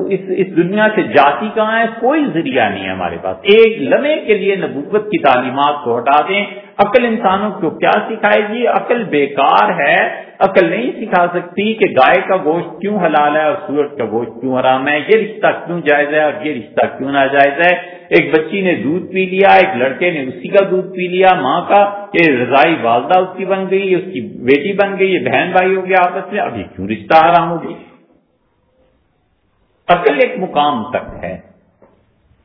اس, اس دنیا سے جاتی کہاں ہے؟ کوئی ذریعہ نہیں ہے ہمارے پاس۔ ایک لمحے کے لیے نبوت کی تعلیمات کو ہٹا دیں۔ عقل انسانوں کو کیا سکھائے گی؟ عقل بیکار ہے۔ عقل نہیں سکھا سکتی کہ گائے کا گوشت کیوں حلال ہے اور سورج کا گوشت کیوں حرام ہے۔ یہ رشتہ کیوں جائز ہے اور یہ رشتہ کیوں ناجائز ہے؟ ایک بچی نے دودھ پی لیا ایک لڑکے نے اسی کا دودھ پی لیا ماں کا یہ رضائی والدہ اس کی بن گئی اس کی بیٹی بن گئی یہ بہن بھائی ہو گیا آپس میں ابھی کیوں رشتہ حرام ہوگی عقل ایک مقام تک ہے،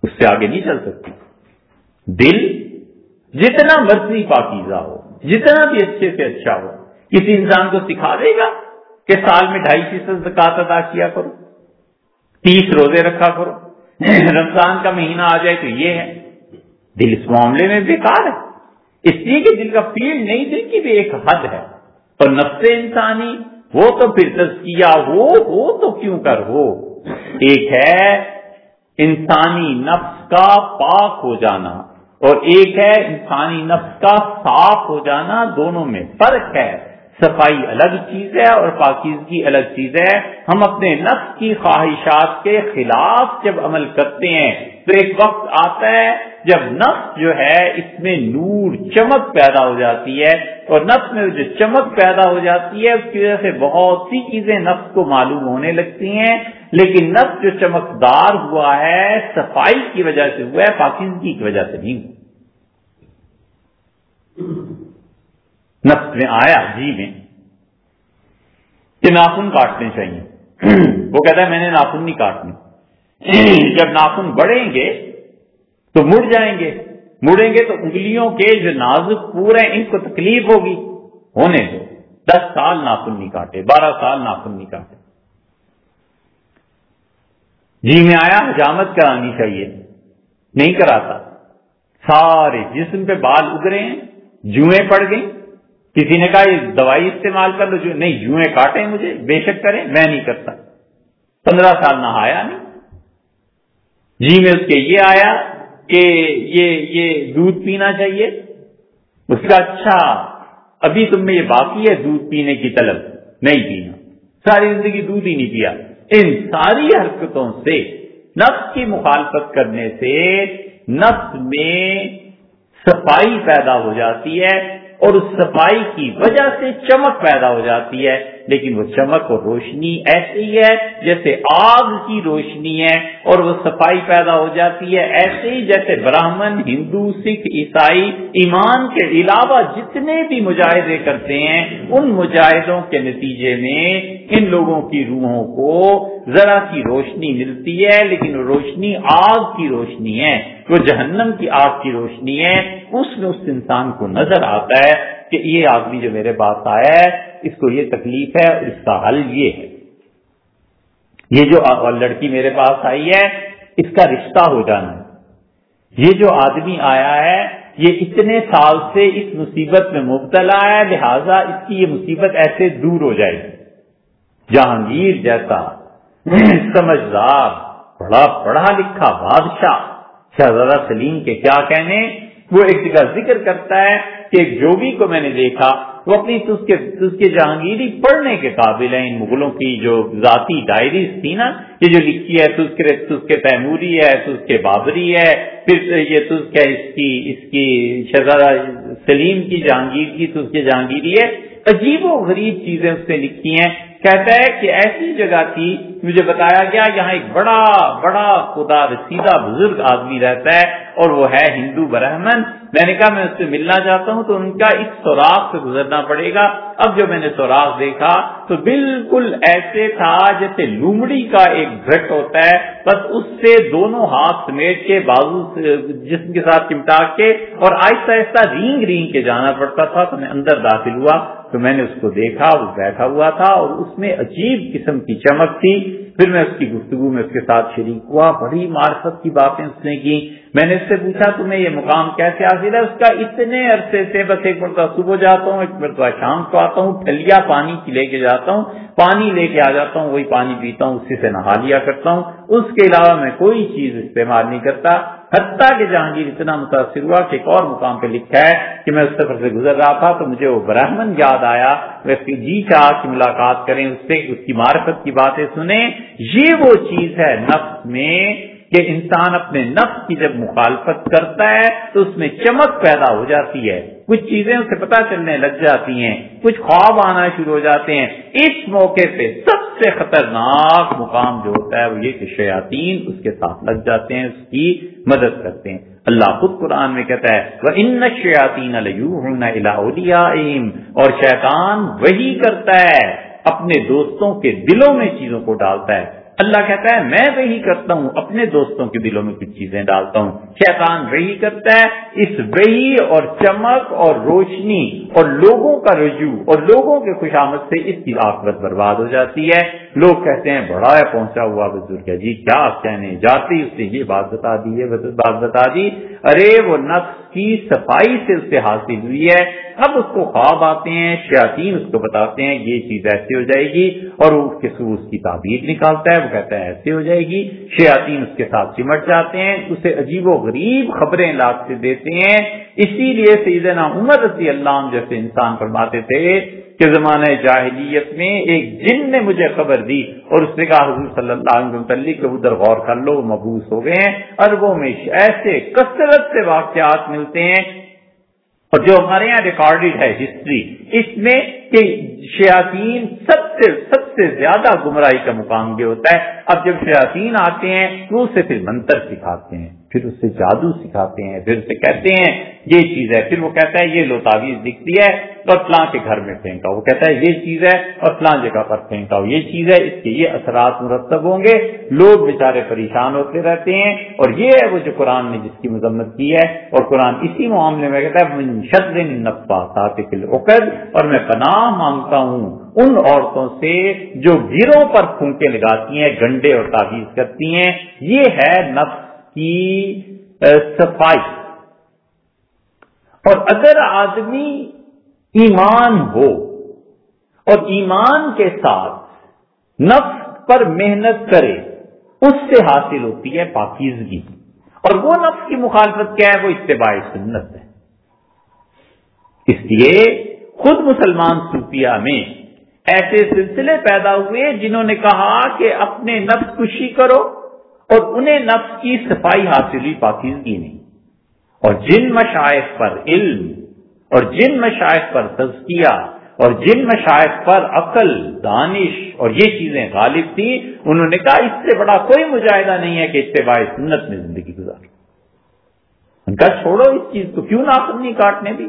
اس سے آگے نہیں چل سکتی۔ دل جتنا مرضی پاکیزہ ہو، جتنا بھی اچھے سے اچھا ہو، کسی انسان کو سکھا دے گا کہ سال میں ڈھائی فیصد زکات ادا کیا کرو، تیس روزے رکھا کرو۔ رمضان کا مہینہ آ جائے تو یہ ہے، دل اس معاملے میں بیکار ہے۔ اس لیے کہ دل کا فیلڈ نہیں، دل کی بھی ایک حد ہے۔ اور نفس انسانی، وہ تو پھر تزکیہ ہو ہو تو کیوں کر ہو؟ ایک ہے انسانی نفس کا پاک ہو جانا اور ایک ہے انسانی نفس کا صاف ہو جانا، دونوں میں فرق ہے۔ صفائی الگ چیز ہے اور پاکیزگی الگ چیز ہے۔ ہم اپنے نفس کی خواہشات کے خلاف جب عمل کرتے ہیں، تو ایک وقت آتا ہے جب نفس جو ہے، اس میں نور، چمک پیدا ہو جاتی ہے۔ اور نفس میں جو چمک پیدا ہو جاتی ہے، اس کی وجہ سے بہت سی چیزیں نفس کو معلوم ہونے لگتی ہیں۔ لیکن نفس جو چمکدار ہوا ہے، صفائی کی وجہ سے ہوا ہے، پاکیزگی کی وجہ سے نہیں نفس میں آیا جی میں۔ کہ ناخن کاٹنے چاہیے۔ (clears throat) وہ کہتا ہے، میں نے ناخن نہیں کاٹنے۔ (clears throat) جب ناخن بڑھیں گے تو مڑ جائیں گے۔ مڑیں گے تو انگلیوں کے جو نازک پورے ان کو تکلیف ہوگی۔ ہونے دو۔ دس سال ناخن نہیں کاٹے، بارہ سال ناخن نہیں کاٹے۔ جی میں آیا، حجامت کرانی چاہیے۔ نہیں کراتا۔ سارے جسم پہ بال اگرے ہیں، جوئیں پڑ گئیں۔ کسی نے کہا یہ دوائی استعمال کر لو جو نہیں جوئیں کاٹیں مجھے، بے شک کریں، میں نہیں کرتا۔ پندرہ سال نہ آیا نہیں۔ جی میں اس کے یہ آیا کہ یہ یہ دودھ پینا چاہیے۔ اس کا اچھا ابھی تم میں یہ باقی ہے دودھ پینے کی طلب۔ نہیں پینا۔ ساری زندگی دودھ ہی نہیں پیا۔ ان ساری حرکتوں سے، نفس کی مخالفت کرنے سے، نفس میں صفائی پیدا ہو جاتی ہے۔ اور اس صفائی کی وجہ سے چمک پیدا ہو جاتی ہے۔ لیکن وہ چمک اور روشنی ایسی ہے جیسے آگ کی روشنی ہے اور وہ صفائی پیدا ہو جاتی ہے ایسے ہی جیسے براہمن، ہندو، سکھ، عیسائی، ایمان کے علاوہ جتنے بھی مجاہدے کرتے ہیں، ان مجاہدوں کے نتیجے میں ان لوگوں کی روحوں کو ذرا کی روشنی ملتی ہے، لیکن روشنی آگ کی روشنی ہے۔ وہ جہنم کی آگ کی روشنی ہے۔ اس میں اس انسان کو نظر آتا ہے۔ کہ یہ آدمی جو میرے پاس آیا ہے، اس کو یہ تکلیف ہے اور اس کا حل یہ ہے۔ یہ جو لڑکی میرے پاس آئی ہے، اس کا رشتہ ہو جانا ہے۔ یہ جو آدمی آیا ہے، یہ اتنے سال سے اس مصیبت میں مبتلا ہے، لہذا اس کی یہ مصیبت ایسے دور ہو جائے گی۔ جہانگیر جیسا (clears throat) سمجھدار، بڑا پڑھا لکھا بادشاہ، شہزادہ سلیم کے کیا کہنے؟ وہ ایک جگہ ذکر کرتا ہے کہ ایک جوگی کو میں نے دیکھا، وہ اپنی کے جہانگیری پڑھنے کے قابل ہیں۔ ان مغلوں کی جو ذاتی ڈائریز تھی نا، یہ جو لکھی ہے تس کے تیموری ہے تس کے بابری ہے، پھر یہ تس کے اس کی اس کی شہزادہ سلیم کی جہانگیر کی تس کے جہانگیری ہے۔ عجیب و غریب چیزیں اس نے لکھی ہیں۔ کہتا ہے کہ ایسی جگہ تھی، مجھے بتایا گیا، یہاں ایک بڑا بڑا خدا رسیدہ بزرگ آدمی رہتا ہے اور وہ ہے ہندو برہمن۔ میں نے کہا میں اس سے ملنا چاہتا ہوں تو ان کا اس سوراخ سے گزرنا پڑے گا۔ اب جو میں نے سوراخ دیکھا تو بالکل ایسے تھا جیسے لومڑی کا ایک گھٹ ہوتا ہے۔ بس اس سے دونوں ہاتھ سمیٹ کے بازو جسم کے ساتھ چمٹا کے اور آہستہ آہستہ رینگ رینگ کے جانا پڑتا تھا تو میں اندر داخل ہوا۔ تو میں نے اس کو دیکھا، وہ بیٹھا ہوا تھا اور اس میں عجیب قسم کی چمک تھی۔ پھر میں اس کی گفتگو میں اس کے ساتھ شریک ہوا۔ بڑی معرفت کی باتیں اس نے کی میں نے اس سے پوچھا تمہیں یہ مقام کیسے حاصل ہے؟ اس کا اتنے عرصے سے بس ایک مرتبہ صبح جاتا ہوں، ایک مرتبہ شام کو آتا ہوں پھلیا پانی کی لے کے جاتا ہوں، پانی لے کے آ جاتا ہوں، وہی پانی پیتا ہوں، اسی سے نہا لیا کرتا ہوں۔ اس کے علاوہ میں کوئی چیز استعمال نہیں کرتا، حتیٰ کہ جہانگیر اتنا متاثر ہوا کہ ایک اور مقام پہ لکھا ہے کہ میں اس سفر سے گزر رہا تھا تو مجھے وہ براہمن یاد آیا۔ اس کی جی چاہ کی ملاقات کریں، اس سے اس کی معرفت کی باتیں سنیں۔ یہ وہ چیز ہے نفس میں کہ انسان اپنے نفس کی جب مخالفت کرتا ہے تو اس میں چمک پیدا ہو جاتی ہے، کچھ چیزیں اسے پتا چلنے لگ جاتی ہیں، کچھ خواب آنا شروع ہو جاتے ہیں۔ اس موقع پہ سب سے خطرناک مقام جو ہوتا ہے وہ یہ کہ شیاطین اس کے ساتھ لگ جاتے ہیں، اس کی مدد کرتے ہیں۔ اللہ خود قرآن میں کہتا ہے وہ ان شیاطین اور شیطان وہی کرتا ہے، اپنے دوستوں کے دلوں میں چیزوں کو ڈالتا ہے۔ اللہ کہتا ہے، میں وہی کرتا ہوں، اپنے دوستوں کے دلوں میں کچھ چیزیں ڈالتا ہوں۔ شیطان وہی کرتا ہے، اس وہی اور چمک اور روشنی اور لوگوں کا رجوع اور لوگوں کے خوشامد سے اس کی آخرت برباد ہو جاتی ہے۔ لوگ کہتے ہیں، بڑا ہے، پہنچا ہوا بزرگ ہے۔ جی کیا آپ کہنے جاتے اس نے یہ بات بتا دی ہے بات بتا دی۔ ارے، وہ نفس کی صفائی سے اس سے حاصل ہوئی ہے۔ اب اس کو خواب آتے ہیں، شیاطین اس کو بتاتے ہیں، یہ چیز ایسے ہو جائے گی اور وہ اس کے سو اس کی تعبیر نکالتا ہے، وہ کہتا ہے ایسے ہو جائے گی۔ شیاطین اس کے ساتھ سمٹ جاتے ہیں، اسے عجیب و غریب خبریں لاتے دیتے ہیں۔ اسی لیے سیدنا عمر رضی اللہ جیسے انسان فرماتے تھے کہ زمانہ جاہلیت میں ایک جن نے مجھے خبر دی اور اس نے کہا حضور صلی اللہ علیہ وسلم کہ ادھر غور کر لو مبوس ہو گئے ہیں اربوں میں ایسے کثرت سے واقعات ملتے ہیں۔ اور جو ہمارے یہاں ریکارڈیڈ ہے ہسٹری، اس میں کہ شیاطین سب سے سب سے زیادہ گمراہی کا مقام یہ ہوتا ہے۔ اب جب شیاطین آتے ہیں تو اسے پھر منتر سکھاتے ہیں۔ پھر اس سے جادو سکھاتے ہیں، پھر اسے کہتے ہیں، یہ چیز ہے۔ پھر وہ کہتا ہے، یہ لو تعویذ دکھتی ہے اور فلاں کے گھر میں پھینکا وہ کہتا ہے، یہ چیز ہے اور فلاں جگہ پر پھینکا یہ چیز ہے، اس کے یہ اثرات مرتب ہوں گے۔ لوگ بیچارے پریشان ہوتے رہتے ہیں۔ اور یہ ہے وہ جو قرآن نے جس کی مذمت کی ہے۔ اور قرآن اسی معاملے میں کہتا ہے شدر نفا اور میں پناہ مانگتا ہوں ان عورتوں سے جو گروں پر پھونکے لگاتی ہیں، گنڈے اور تعویذ کرتی ہیں۔ یہ ہے نفس کی صفائی۔ اور اگر آدمی ایمان ہو اور ایمان کے ساتھ نفس پر محنت کرے، اس سے حاصل ہوتی ہے پاکیزگی۔ اور وہ نفس کی مخالفت کیا ہے؟ وہ اتباع سنت ہے۔ اس لیے خود مسلمان صوفیہ میں ایسے سلسلے پیدا ہوئے جنہوں نے کہا کہ اپنے نفس کشی کرو اور انہیں نفس کی صفائی حاصل ہوئی، پاکیزگی نہیں۔ اور جن مشائق پر علم، اور جن مشائق پر تزکیہ، اور جن مشائق پر عقل، دانش، اور یہ چیزیں غالب تھی انہوں نے کہا، اس سے بڑا کوئی مجاہدہ نہیں ہے کہ اتباع سنت میں زندگی گزار ان کا چھوڑو اس چیز کو، کیوں ناخن نہیں کاٹنے بھی؟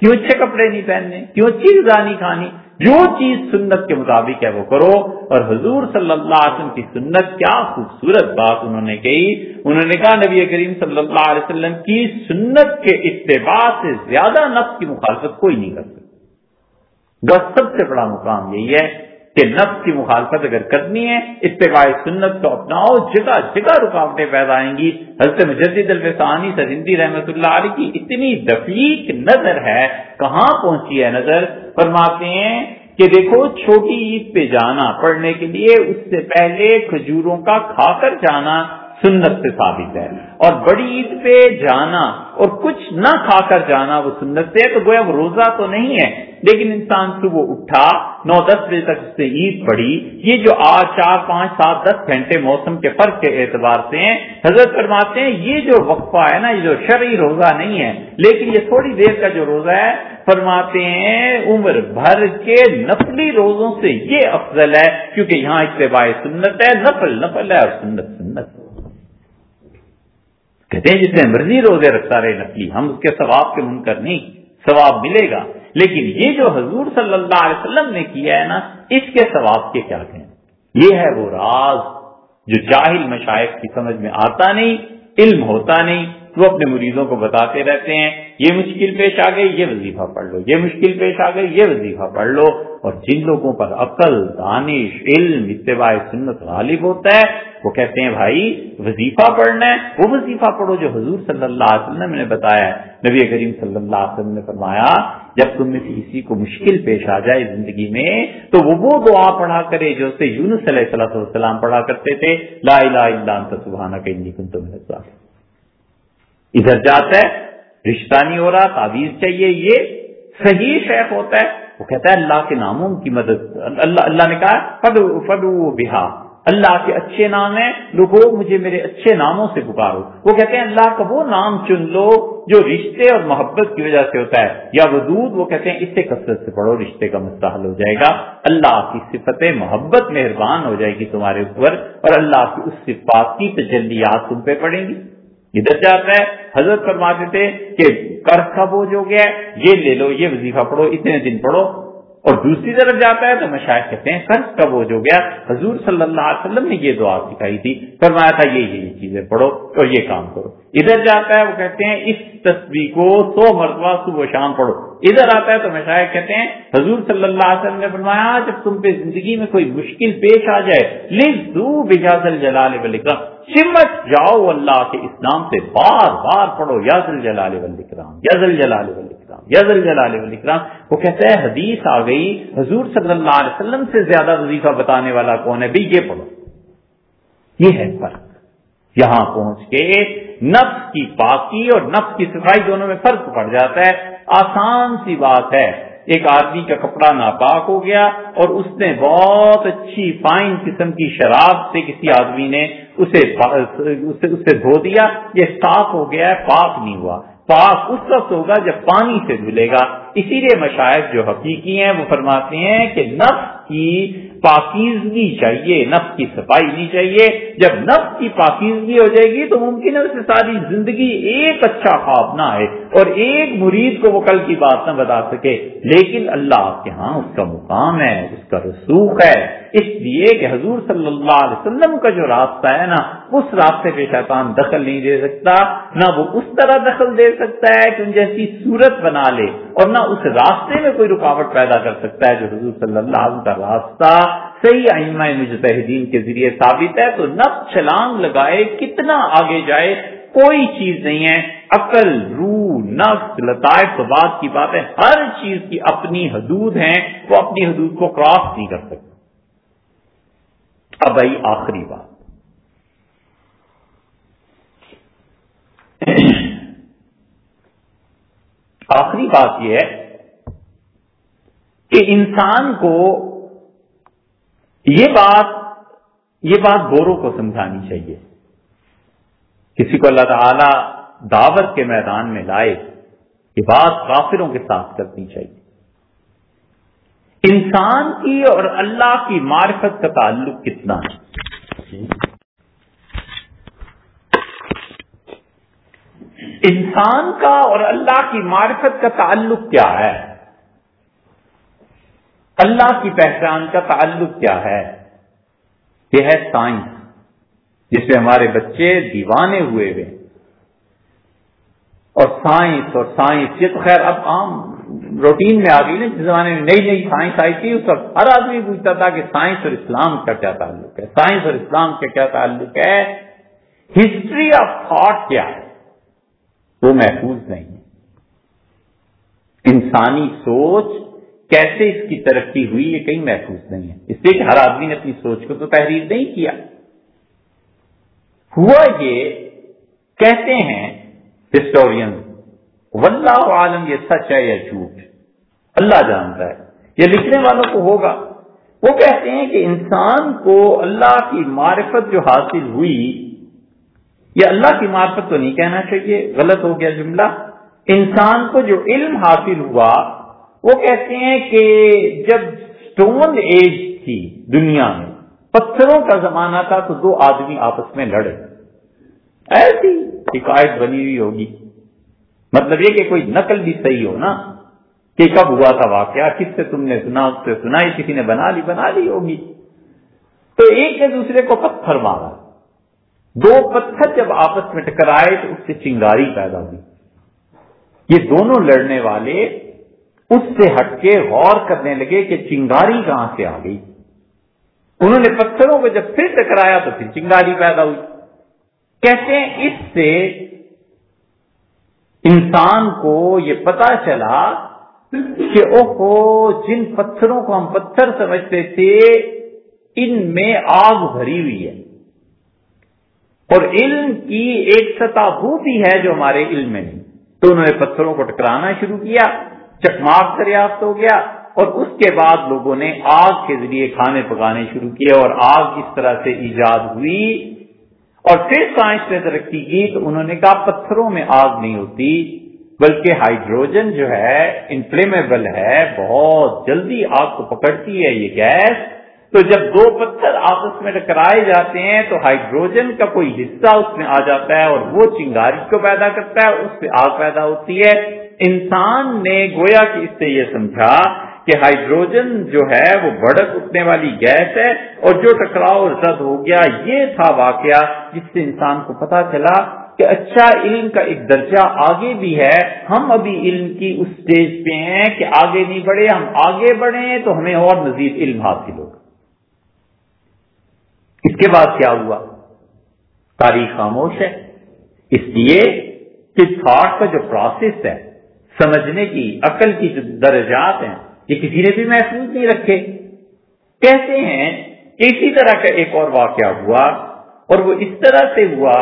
کیوں اچھے کپڑے نہیں پہننے؟ کیوں اچھی غذا نہیں کھانی؟ جو چیز سنت کے مطابق ہے وہ کرو۔ اور حضور صلی اللہ علیہ وسلم کی سنت کیا خوبصورت بات انہوں نے کہی۔ انہوں نے کہا، نبی کریم صلی اللہ علیہ وسلم کی سنت کے اتباع سے زیادہ نفس کی مخالفت کوئی نہیں کر سکتا۔ سب سے بڑا مقام یہی ہے۔ کہ نفس کی مخالفت اگر کرنی ہے، اتباع سنت کو اپناؤ، جگہ جگہ رکاوٹیں پیدا آئیں گی۔ حضرت مجدد الفسانی سرندی رحمت اللہ علیہ کی اتنی دفیق نظر ہے، کہاں پہنچی ہے نظر؟ فرماتے ہیں کہ دیکھو، چھوٹی عید پہ جانا پڑھنے کے لیے، اس سے پہلے کھجوروں کا کھا کر جانا سنت سے ثابت ہے۔ اور بڑی عید پہ جانا اور کچھ نہ کھا کر جانا وہ سنت سے ہے تو گویا وہ روزہ تو نہیں ہے، لیکن انسان صبح اٹھا، نو دس بجے تک اس سے عید پڑی یہ جو آج چار، پانچ، سات، دس گھنٹے موسم کے فرق کے اعتبار سے ہیں، حضرت فرماتے ہیں یہ جو وقفہ ہے نا، یہ جو شرعی روزہ نہیں ہے، لیکن یہ تھوڑی دیر کا جو روزہ ہے، فرماتے ہیں عمر بھر کے نفلی روزوں سے یہ افضل ہے، کیونکہ یہاں اتباع سنت ہے، نفل نفل ہے اور سنت سنت۔ کہتے ہیں جس مرضی روزے رکھتا رہے نقلی ہم اس کے ثواب کے منکر نہیں، ثواب ملے گا۔ لیکن یہ جو حضور صلی اللہ علیہ وسلم نے کیا ہے نا، اس کے ثواب کے کیا کہیں یہ ہے وہ راز جو جاہل مشائق کی سمجھ میں آتا نہیں، علم ہوتا نہیں، وہ اپنے مریضوں کو بتاتے رہتے ہیں، یہ مشکل پیش آ گئی، یہ وظیفہ پڑھ لو، یہ مشکل پیش آ گئی، یہ وظیفہ پڑھ لو۔ اور جن لوگوں پر عقل، دانش، علم، اتباع سنت غالب ہوتا ہے وہ کہتے ہیں، بھائی، وظیفہ پڑھنا ہے. وہ وظیفہ پڑھو جو حضور صلی اللہ علیہ وسلم نے بتایا ہے۔ نبی کریم صلی اللہ علیہ وسلم نے فرمایا، جب تم میں کسی کو مشکل پیش آ جائے زندگی میں، تو وہ وہ دعا پڑھا کرے جو سے یونس علیہ صلاح والسلام پڑھا کرتے تھے، لا الہ الا انت سبحانہ کا ادھر جاتا ہے، رشتہ نہیں ہو رہا، تعویذ چاہیے، یہ صحیح شیخ ہوتا ہے۔ وہ کہتا ہے، اللہ کے ناموں کی مدد، اللہ اللہ نے کہا فدو فدو بہا. اللہ کے اچھے نام ہیں لوگوں مجھے میرے اچھے ناموں سے پکارو۔ وہ کہتے ہیں، اللہ کا وہ نام چن لو جو رشتے اور محبت کی وجہ سے ہوتا ہے۔ یا ودود، وہ کہتے ہیں اس سے کثرت سے پڑھو، رشتے کا مستحل ہو جائے گا۔ اللہ کی صفت محبت، مہربان ہو جائے گی تمہارے اوپر اور اللہ کی اس صفات کی تجلیات تم پہ پڑیں گی۔ ادھر جاتا ہے۔ حضرت فرماتے تھے کہ قرض کا بوجھ ہو گیا یہ لے لو، یہ وظیفہ پڑھو، اتنے دن پڑھو۔ اور دوسری طرف جاتا ہے تو مشاہد کہتے ہیں فرض کب ہو جو گیا۔ حضور صلی اللہ علیہ وسلم نے یہ دعا سکھائی تھی۔ فرمایا تھا، یہ یہ چیزیں پڑھو اور یہ کام کرو۔ ادھر جاتا ہے، وہ کہتے ہیں، اس تصویر کو سو مرتبہ صبح شام پڑھو۔ ادھر آتا ہے تو مشاہد کہتے ہیں، حضور صلی اللہ علیہ وسلم نے فرمایا جب تم پہ زندگی میں کوئی مشکل پیش آ جائے لکھ دو بجاز الجلال ولیکرام سمت جاؤ اللہ کے اسلام سے، بار بار پڑھو یازل جلال ولیکرام یازل جلال ولیکرام یزل جلال وہ کہتا ہے حدیث آ گئی، حضور صلی اللہ علیہ وسلم سے زیادہ وظیفہ بتانے والا کون ہے؟ بھی یہ پڑھو۔ یہ ہے فرق۔ یہاں پہنچ کے نفس کی پاکی اور نفس کی صفائی دونوں میں فرق پڑ جاتا ہے۔ آسان سی بات ہے۔ ایک آدمی کا کپڑا ناپاک ہو گیا اور اس نے بہت اچھی فائن قسم کی شراب سے کسی آدمی نے اسے اسے دھو دیا، یہ صاف ہو گیا ہے، پاک نہیں ہوا۔ پاک اس وقت ہوگا جب پانی سے دھلے گا۔ اسی لیے مشاعر جو حقیقی ہیں وہ فرماتے ہیں کہ نفس کی پاکیزگی چاہیے، نفس کی صفائی نہیں چاہیے۔ جب نفس کی پاکیزگی ہو جائے گی تو ممکن ہے اسے ساری زندگی ایک اچھا خواب نہ آئے اور ایک مرید کو وہ کل کی بات نہ بتا سکے۔ لیکن اللہ کے ہاں اس کا مقام ہے، اس کا رسوخ ہے۔ اس لیے کہ حضور صلی اللہ علیہ وسلم کا جو راستہ ہے نا، اس راستے پہ شیطان دخل نہیں دے سکتا، نہ وہ اس طرح دخل دے سکتا ہے کہ ان جیسی صورت بنا لے اور نہ اس راستے میں کوئی رکاوٹ پیدا کر سکتا ہے جو حضور صلی اللہ علیہ وسلم کا راستہ صحیح ائمہ مجتہدین کے ذریعے ثابت ہے تو نب چھلانگ لگائے، کتنا آگے جائے، کوئی چیز نہیں ہے۔ عقل، روح، نفس، لطائف بات کی بات ہے ہر چیز کی اپنی حدود ہیں، وہ اپنی حدود کو کراس نہیں کر سکتے۔ اب بھائی آخری بات۔ آخری بات یہ ہے کہ انسان کو یہ بات یہ بات گوروں کو سمجھانی چاہیے۔ کسی کو اللہ تعالی دعوت کے میدان میں لائے، یہ بات کافروں کے ساتھ کرنی چاہیے۔ انسان کی اور اللہ کی معرفت کا تعلق کتنا ہے؟ انسان کا اور اللہ کی معرفت کا تعلق کیا ہے؟ اللہ کی پہچان کا تعلق کیا ہے؟ یہ ہے سائنس، جس میں ہمارے بچے دیوانے ہوئے ہوئے اور سائنس اور سائنس، یہ تو خیر اب عام روٹین میں آ گئی نا جس زمانے میں نئی نئی سائنس آئی تھی، اس وقت ہر آدمی پوچھتا تھا کہ سائنس اور اسلام کا کیا تعلق ہے؟ سائنس اور اسلام کا کیا تعلق ہے؟ ہسٹری آف تھاٹ کیا ہے؟ وہ محفوظ نہیں ہے۔ انسانی سوچ کیسے اس کی ترقی ہوئی یہ کہیں محفوظ نہیں ہے۔ اس لیے کہ ہر آدمی نے اپنی سوچ کو تو تحریر نہیں کیا۔ ہوا یہ کہتے ہیں ہسٹورین واللہ عالم یہ سچ ہے یا جھوٹ؟ اللہ جانتا ہے۔ یہ لکھنے والوں کو ہوگا۔ وہ کہتے ہیں کہ انسان کو اللہ کی معرفت جو حاصل ہوئی، یہ اللہ کی معرفت تو نہیں کہنا چاہیے، غلط ہو گیا جملہ۔ انسان کو جو علم حاصل ہوا وہ کہتے ہیں کہ جب اسٹون ایج تھی دنیا میں، پتھروں کا زمانہ تھا تو دو آدمی آپس میں لڑے۔ ایسی شکایت بنی ہوئی ہوگی۔ مطلب یہ کہ کوئی نقل بھی صحیح ہو نا، کہ کب ہوا تھا واقعہ، کس سے تم نے سنا، اس سے سنائی، کسی نے بنا لی بنا لی ہوگی۔ تو ایک نے دوسرے کو پتھر مارا۔ دو پتھر جب آپس میں ٹکرائے تو اس سے چنگاری پیدا ہوئی۔ یہ دونوں لڑنے والے اس سے ہٹ کے غور کرنے لگے کہ چنگاری کہاں سے آ گئی۔ انہوں نے پتھروں کو جب پھر ٹکرایا تو پھر چنگاری پیدا ہوئی۔ کہتے ہیں اس سے انسان کو یہ پتا چلا کہ اوہو، جن پتھروں کو ہم پتھر سمجھتے تھے، ان میں آگ بھری ہوئی ہے۔ اور علم کی ایک سطح وہ بھی ہے جو ہمارے علم میں نہیں۔ تو انہوں نے پتھروں کو ٹکرانا شروع کیا۔ چکماک دریافت ہو گیا اور اس کے بعد لوگوں نے آگ کے ذریعے کھانے پکانے شروع کیے اور آگ اس طرح سے ایجاد ہوئی اور پھر سائنس نے ترقی کی تو انہوں نے کہا پتھروں میں آگ نہیں ہوتی بلکہ ہائیڈروجن جو ہے انفلیمیبل ہے، بہت جلدی آگ کو پکڑتی ہے، یہ گیس۔ تو جب دو پتھر آپس میں ٹکرائے جاتے ہیں تو ہائیڈروجن کا کوئی حصہ اس میں آ جاتا ہے اور وہ چنگاری کو پیدا کرتا ہے، اس سے آگ پیدا ہوتی ہے۔ انسان نے گویا کہ اس سے یہ سمجھا کہ ہائیڈروجن جو ہے وہ بڑک اٹھنے والی گیس ہے اور جو ٹکراؤ اور زد ہو گیا، یہ تھا واقعہ جس سے انسان کو پتا چلا کہ اچھا علم کا ایک درجہ آگے بھی ہے۔ ہم ابھی علم کی اس سٹیج پہ ہیں کہ آگے نہیں بڑھے، ہم آگے بڑھیں تو ہمیں اور مزید علم حاصل ہوگا۔ اس کے بعد کیا ہوا؟ تاریخ خاموش ہے۔ اس لیے کہ تھاٹ کا جو پروسیس ہے سمجھنے کی، عقل کی جو درجات ہیں، یہ کسی نے بھی محفوظ نہیں رکھے۔ کہتے ہیں، اسی طرح کا ایک اور واقعہ ہوا، اور وہ اس طرح سے ہوا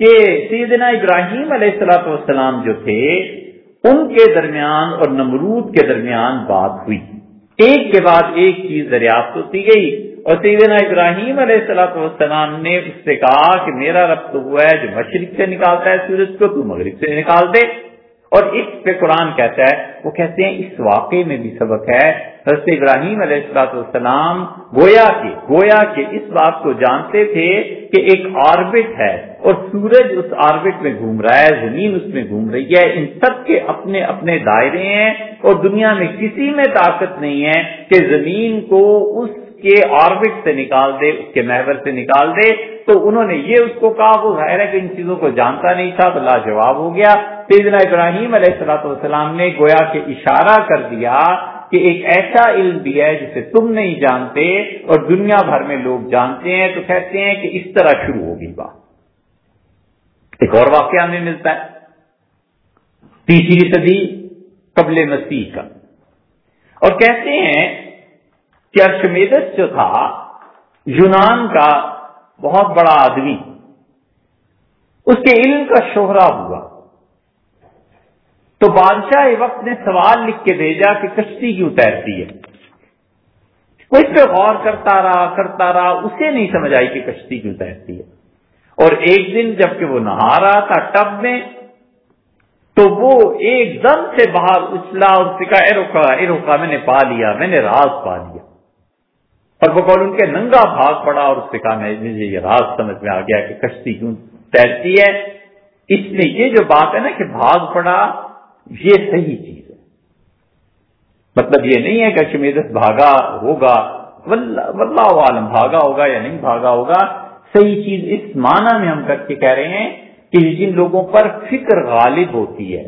کہ سیدنا ابراہیم علیہ السلاۃ والسلام جو تھے، ان کے درمیان اور نمرود کے درمیان بات ہوئی۔ ایک کے بعد ایک چیز دریافت ہوتی گئی، اور سیدنا ابراہیم علیہ السلاۃ والسلام نے اس سے کہا کہ میرا رب تو ہوا ہے جو مشرق سے نکالتا ہے، سورج کو، تو مغرب سے نکال دے۔ اور اس پہ قرآن کہتا ہے، وہ کہتے ہیں، اس واقعے میں بھی سبق ہے، حضرت ابراہیم علیہ السلاط والسلام گویا کے گویا کے اس بات کو جانتے تھے کہ ایک آربٹ ہے اور سورج اس آربٹ میں گھوم رہا ہے، زمین اس میں گھوم رہی ہے، ان سب کے اپنے اپنے دائرے ہیں اور دنیا میں کسی میں طاقت نہیں ہے کہ زمین کو اس کے آربٹ سے نکال دے، اس کے محور سے نکال دے تو انہوں نے یہ اس کو کہا، وہ ظاہر ہے کہ ان چیزوں کو جانتا نہیں تھا، تو لاجواب ہو گیا۔ سیدنا ابراہیم علیہ السلاۃ والسلام نے گویا کے اشارہ کر دیا کہ ایک ایسا علم بھی ہے جسے تم نہیں جانتے اور دنیا بھر میں لوگ جانتے ہیں۔ تو کہتے ہیں کہ اس طرح شروع ہوگی بات۔ ایک اور واقعہ ہمیں ملتا ہے۔ تیسری صدی قبل مسیح کا۔ اور کہتے ہیں کہ ارشمیدس جو تھا، یونان کا بہت بڑا آدمی۔ اس کے علم کا شوہرا ہوا۔ تو بادشاہ وقت نے سوال لکھ کے بھیجا کہ کشتی کیوں تیرتی ہے؟ وہ اس پہ غور کرتا رہا کرتا رہا، اسے نہیں سمجھ آئی کہ کشتی کیوں تیرتی ہے۔ اور ایک دن جبکہ وہ نہا رہا تھا ٹب میں، تو وہ ایک دم سے باہر اچلا اور سکھا اے روکا اے روکا میں نے پا لیا، میں نے راز پا لیا۔ اور وہ ان کے ننگا بھاگ پڑا اور اس سے کہا مجھے یہ راز سمجھ میں آ گیا کہ کشتی کیوں تیرتی ہے؟ اس میں یہ جو بات ہے نا کہ بھاگ پڑا، یہ صحیح چیز ہے۔ مطلب یہ نہیں ہے کہ شمیدت بھاگا ہوگا واللہ عالم بھاگا ہوگا یا نہیں بھاگا ہوگا۔ صحیح چیز اس معنی میں ہم کر کے کہہ رہے ہیں کہ جن لوگوں پر فکر غالب ہوتی ہے،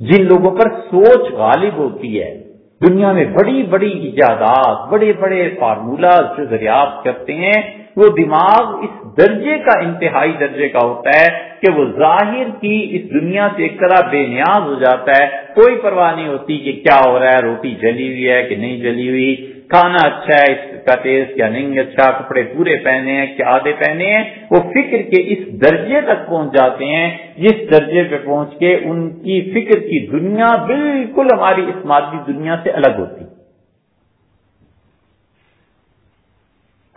جن لوگوں پر سوچ غالب ہوتی ہے دنیا میں بڑی بڑی ایجادات، بڑے بڑے فارمولاز جو دریافت کرتے ہیں، وہ دماغ اس درجے کا، انتہائی درجے کا ہوتا ہے کہ وہ ظاہر کی اس دنیا سے ایک طرح بے نیاز ہو جاتا ہے۔ کوئی پرواہ نہیں ہوتی کہ کیا ہو رہا ہے، روٹی جلی ہوئی ہے کہ نہیں جلی ہوئی، کھانا اچھا ہے اس کا کیا نہیں اچھا کپڑے پورے پہنے ہیں، کیا آدھے پہنے ہیں، وہ فکر کے اس درجے تک پہنچ جاتے ہیں، جس درجے پہ پہنچ کے ان کی فکر کی دنیا بالکل ہماری اس مادی دنیا سے الگ ہوتی۔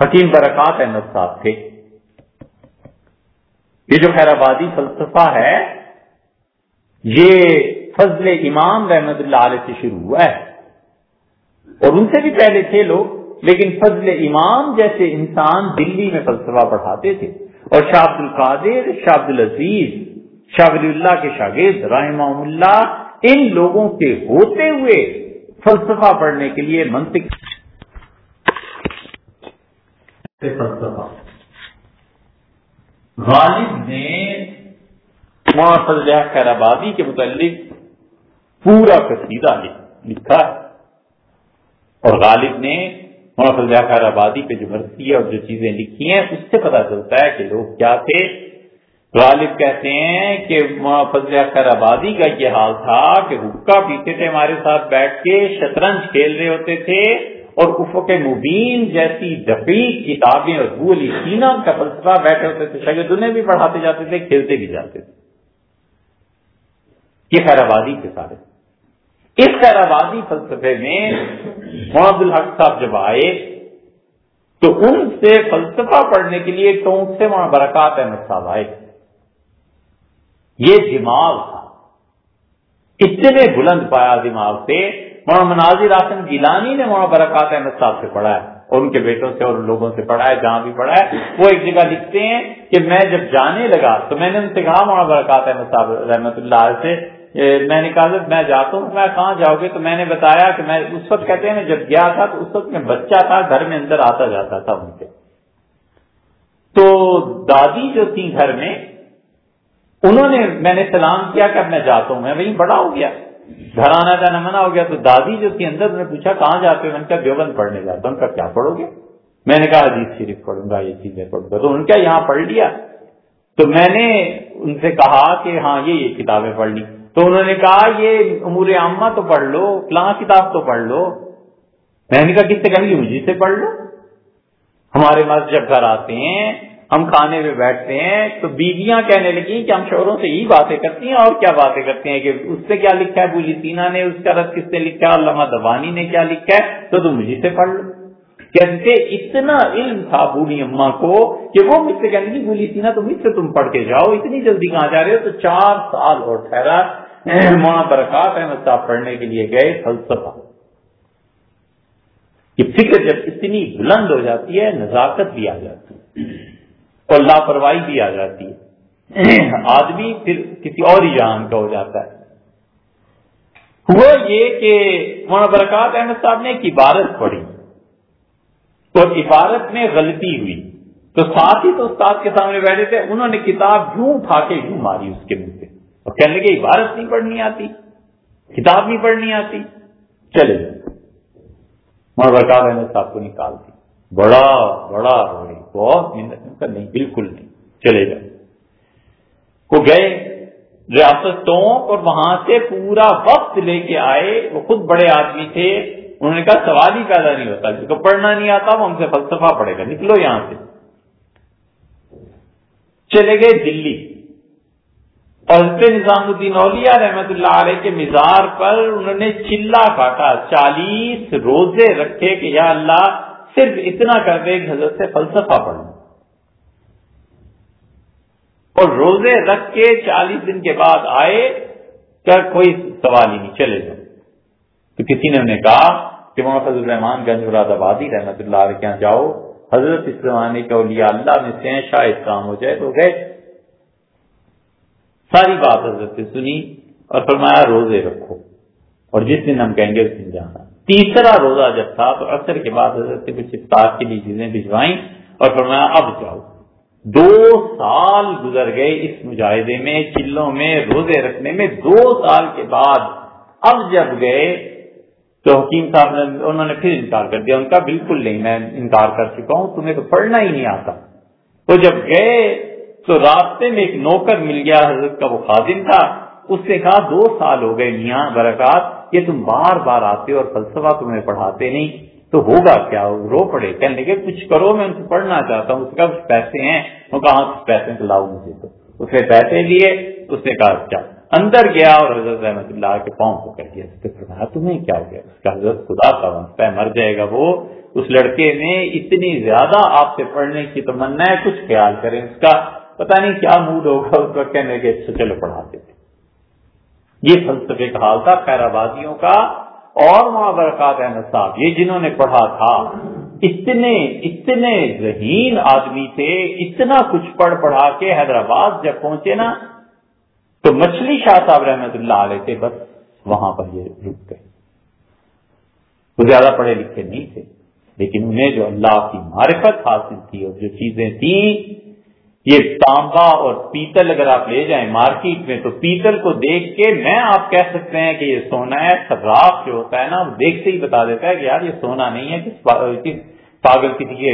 حکیم برکات احمد صاحب تھے۔ یہ جو خیر آبادی فلسفہ ہے، یہ فضل امام رحمت اللہ علیہ سے شروع ہوا ہے۔ اور ان سے بھی پہلے تھے لوگ۔ لیکن فضل امام جیسے انسان دلی میں فلسفہ پڑھاتے تھے۔ اور شاہ عبد القادر شاہ عبد العزیز شاہ ولی اللہ کے شاگرد رحمہ اللہ، ان لوگوں کے ہوتے ہوئے فلسفہ پڑھنے کے لیے منطق فلسفہ۔ غالب نے فضل خیر آبادی کے متعلق پورا قصیدہ لکھا ہے۔ اور غالب نے فضل خیر آبادی پہ جو مرثی ہے اور جو چیزیں لکھی ہیں، اس سے پتا چلتا ہے کہ لوگ کیا تھے۔ غالب کہتے ہیں کہ فضل خیر آبادی کا یہ حال تھا کہ حکا پیتے تھے ہمارے ساتھ بیٹھ کے، شطرنج کھیل رہے ہوتے تھے اور افق مبین جیسی دقیق کتابیں اور بولی سینا کا فلسفہ بیٹھے ہوتے تھے۔ شاگرد انہیں بھی پڑھاتے جاتے تھے، کھیلتے بھی جاتے تھے۔ یہ خیر آبادی کے سارے۔ اس آبادی فلسفے میں محمد الحق صاحب جب آئے تو ان سے فلسفہ پڑھنے کے لیے ٹونک سے وہاں برکات احمد صاحب آئے۔ یہ دماغ تھا۔ اتنے بلند پایا دماغ سے۔ مولانا مناظر آسن گیلانی نے مولانا برکات احمد صاحب سے پڑھا ہے۔ اور ان کے بیٹوں سے اور لوگوں سے پڑھا ہے، جہاں بھی پڑھا ہے۔ وہ ایک جگہ لکھتے ہیں کہ میں جب جانے لگا تو میں نے ان سے کہا، مولانا برکات احمد صاحب رحمت اللہ سے میں نے کہا میں جاتا ہوں، میں کہاں جاؤ گے؟ تو میں نے بتایا کہ میں اس وقت کہتے ہیں جب گیا تھا تو اس وقت میں بچہ تھا، گھر میں اندر آتا جاتا تھا ان کے۔ تو دادی جو تھی گھر میں، انہوں نے، میں نے سلام کیا کہ اب میں جاتا ہوں، میں وہیں بڑا ہو گیا۔ گھر آنا جانا منع ہو گیا، تو دادی جو تھی اندر نے پوچھا، کہاں جاتے ہو؟ میں نے کہا، دیوبند پڑھنے جاتا ہوں۔ کا کیا پڑھو گے؟ میں نے کہا، حدیث شریف پڑھوں گا، یہ چیزیں پڑھوں گا۔ تو ان کا یہاں پڑھ لیا۔ تو میں نے ان سے کہا کہ ہاں یہ یہ کتابیں پڑھ لی۔ تو انہوں نے کہا، یہ امور عامہ تو پڑھ لو، فلاں کتاب تو پڑھ لو. میں نے کہا، کس سے کہیں گے مجھے سے پڑھ لو? ہمارے پاس جب گھر آتے ہیں، ہم کھانے میں بیٹھتے ہیں، تو بیویاں کہنے لگی کہ ہم شوہروں سے یہی باتیں کرتی ہیں اور کیا باتیں کرتی ہیں کہ اس سے کیا لکھا ہے؟ بولی سینا نے اس کا رس کس سے لکھا ہے؟ علامہ دبانی نے کیا لکھا ہے؟ تو تم مجھے سے پڑھ لو۔ کہتے اتنا علم تھا بوڑھی اما کو کہ وہ مجھ سے کہنے لگی بولی سینا تو مجھ سے تم پڑھ کے جاؤ، اتنی جلدی کہاں جا رہے ہو؟ تو چار سال اور ٹھہرا۔ مولانا برکات احمد صاحب پڑھنے کے لیے گئے، فلسفہ۔ یہ فکر جب اتنی بلند ہو جاتی ہے، نزاکت بھی آ جاتی ہے اور لاپرواہی بھی آ جاتی ہے۔ آدمی پھر کسی اور ہی جان کا ہو جاتا ہے۔ ہوا یہ کہ مولانا برکات احمد صاحب نے ایک عبارت پڑھی تو عبارت میں غلطی ہوئی۔ تو ساتھ ہی تو استاد کے سامنے بیٹھے تھے، انہوں نے کتاب یوں اٹھا کے یوں ماری اس کے منہ۔ اور کہنے لگے، عبارت نہیں پڑھنی آتی، کتاب نہیں پڑھنی آتی۔ چلے مولانا برکات احمد صاحب کو نکال دی۔ بڑا بڑا روڑی بہت محنت نہیں، بالکل نہیں۔ چلے گا وہ گئے، ریاستوں اور وہاں سے پورا وقت لے کے آئے۔ وہ خود بڑے آدمی تھے۔ انہوں نے کہا، سوال ہی پیدا نہیں ہوتا جس کو پڑھنا نہیں آتا، وہ ہم سے فلسفہ پڑے گا۔ نکلو یہاں سے۔ چلے گئے دلی۔ اور نظام الدین اولیا رحمت اللہ علیہ کے مزار پر انہوں نے چلا کاٹا چالیس روزے رکھے کہ یا اللہ صرف اتنا کر دے کہ حضرت سے فلسفہ پڑھنا اور روزے رکھ کے چالیس دن کے بعد آئے کیا کوئی سوال ہی نہیں، چلے جائے تو کسی نے انہیں کہا کہ محمد فضل الرحمان گنج مراد آبادی رحمت اللہ علیہ کیا جاؤ۔ حضرت اس زمانے کا اولیاء اللہ میں سے شاید کام ہو جائے تو گئے۔ ساری بات حضرت سے سنی اور فرمایا روزے رکھو اور جس دن ہم کہیں گے اس دن جانا۔ تیسرا روزہ جب تھا تو اثر کے بعد حضرت کچھ افطار کے لیے چیزیں بھجوائیں اور فرمایا اب جاؤ۔ دو سال گزر گئے اس مجاہدے میں، چلوں میں، روزے رکھنے میں۔ دو سال کے بعد اب جب گئے تو حکیم صاحب نے، انہوں نے پھر انکار کر دیا۔ ان کا بالکل نہیں، میں انکار کر چکا ہوں، تمہیں تو پڑھنا ہی نہیں آتا۔ تو جب گئے تو راستے میں ایک نوکر مل گیا، حضرت کا وہ خادم تھا۔ اس سے کہا، دو سال ہو گئے میاں، برکات کہ تم بار بار آتے اور فلسفہ تمہیں پڑھاتے نہیں۔ تو ہوگا کیا؟ رو پڑے۔ کہنے لگے، کچھ کرو، میں ان سے پڑھنا چاہتا ہوں۔ اس کا کچھ پیسے ہیں۔ وہ کہاں کچھ پیسے تو لاؤ مجھے تو۔ اس نے پیسے لیے۔ اس نے کہا کیا اندر گیا اور حضرت رحمت اللہ کے پاؤں کو کہہ دیا۔ تمہیں کیا ہو گیا؟ اس کا حضرت خدا کا واسطہ ہے، مر جائے گا وہ۔ اس لڑکے میں اتنی زیادہ آپ سے پڑھنے کی تمنا ہے، کچھ خیال کریں۔ اس کا پتہ نہیں کیا موڈ ہوگا اس کا کہنے کے اچھا چلو پڑھاتے تھے یہ فلسفے کا حال تھا خیر آبادیوں کا اور وہاں برکات احمد صاحب، یہ جنہوں نے پڑھا تھا، اتنے اتنے ذہین آدمی تھے، اتنا کچھ پڑھ پڑھا کے حیدرآباد جب پہنچے نا، تو مچھلی شاہ صاحب رحمت اللہ علیہ تھے، بس وہاں پر یہ رک گئے۔ وہ زیادہ پڑھے لکھے نہیں تھے، لیکن انہیں جو اللہ کی معرفت حاصل تھی اور جو چیزیں تھیں یہ تانبا اور پیتل اگر آپ لے جائیں مارکیٹ میں تو پیتل کو دیکھ کے میں آپ کہہ سکتے ہیں کہ یہ سونا ہے سراف جو ہوتا ہے نا، وہ دیکھتے ہی بتا دیتا ہے کہ یار یہ سونا نہیں ہے، کس پاگل کسی کے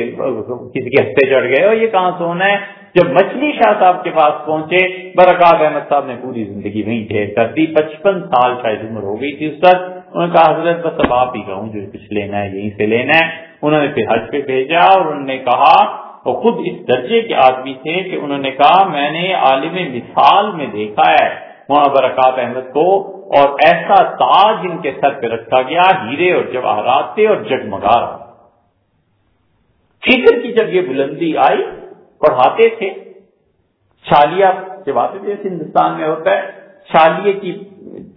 کسی کے ہفتے چڑھ گئے، اور یہ کہاں سونا ہے؟ جب مچھلی شاہ صاحب کے پاس پہنچے برکات احمد صاحب نے پوری زندگی وہیں ڈھیر کر دی۔ پچپن سال شاید عمر ہو گئی تھی اس وقت۔ انہوں نے کہا، حضرت، بس اب آپ ہی کہوں جو کچھ لینا ہے، یہیں سے لینا ہے۔ انہوں نے پھر حج پہ بھیجا اور انہوں نے کہا وہ خود اس درجے کے آدمی تھے کہ انہوں نے کہا میں نے عالم مثال میں دیکھا ہے۔ مولانا برکات احمد کو اور ایسا تاج ان کے سر پہ رکھا گیا، ہیرے اور جواہرات تھے اور جگمگا رہا۔ فکر کی جب یہ بلندی آئی، پڑھاتے تھے۔ چھالیا جب آتے تھے ہندوستان میں ہوتا ہے۔ چھالیے کی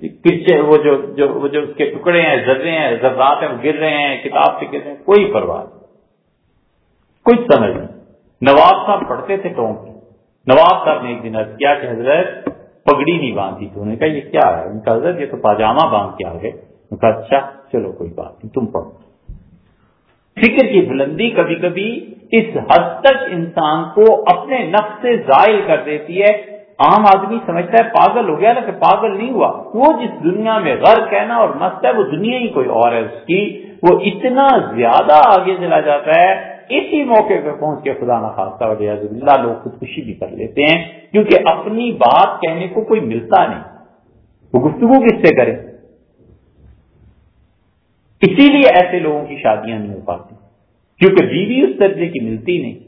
کرچے وہ جو جو جو اس کے ٹکڑے ہیں، ذرے ہیں، ذرات ہیں، وہ گر رہے ہیں، کتاب سے گر رہے ہیں، کوئی پرواہ نہیں۔ کچھ سمجھ نہیں۔ نواب صاحب پڑھتے تھے ٹونک نواب صاحب نے ایک دن عرض کیا کہ حضرت، پگڑی نہیں باندھی تو نے کہا، یہ کیا ہے؟ ان کا حضرت، یہ تو پاجامہ باندھ کے آ گئے۔ کہا اچھا چلو کوئی بات نہیں، تم پڑھو۔ فکر کی بلندی کبھی کبھی اس حد تک انسان کو اپنے نفس سے زائل کر دیتی ہے۔ عام آدمی سمجھتا ہے، پاگل ہو گیا نا کہ پاگل نہیں ہوا۔ وہ جس دنیا میں غرق ہے نا اور مست ہے، وہ دنیا ہی کوئی اور ہے۔ اس کی وہ اتنا زیادہ آگے چلا جاتا ہے۔ اسی موقع پہ پہنچ کے خدا نخواستہ وجہ اللہ لوگ خودکشی بھی کر لیتے ہیں، کیونکہ اپنی بات کہنے کو کوئی ملتا نہیں۔ وہ گفتگو کس سے کرے؟ اسی لیے ایسے لوگوں کی شادیاں نہیں ہو پاتی، کیونکہ بیوی اس درجے کی ملتی نہیں۔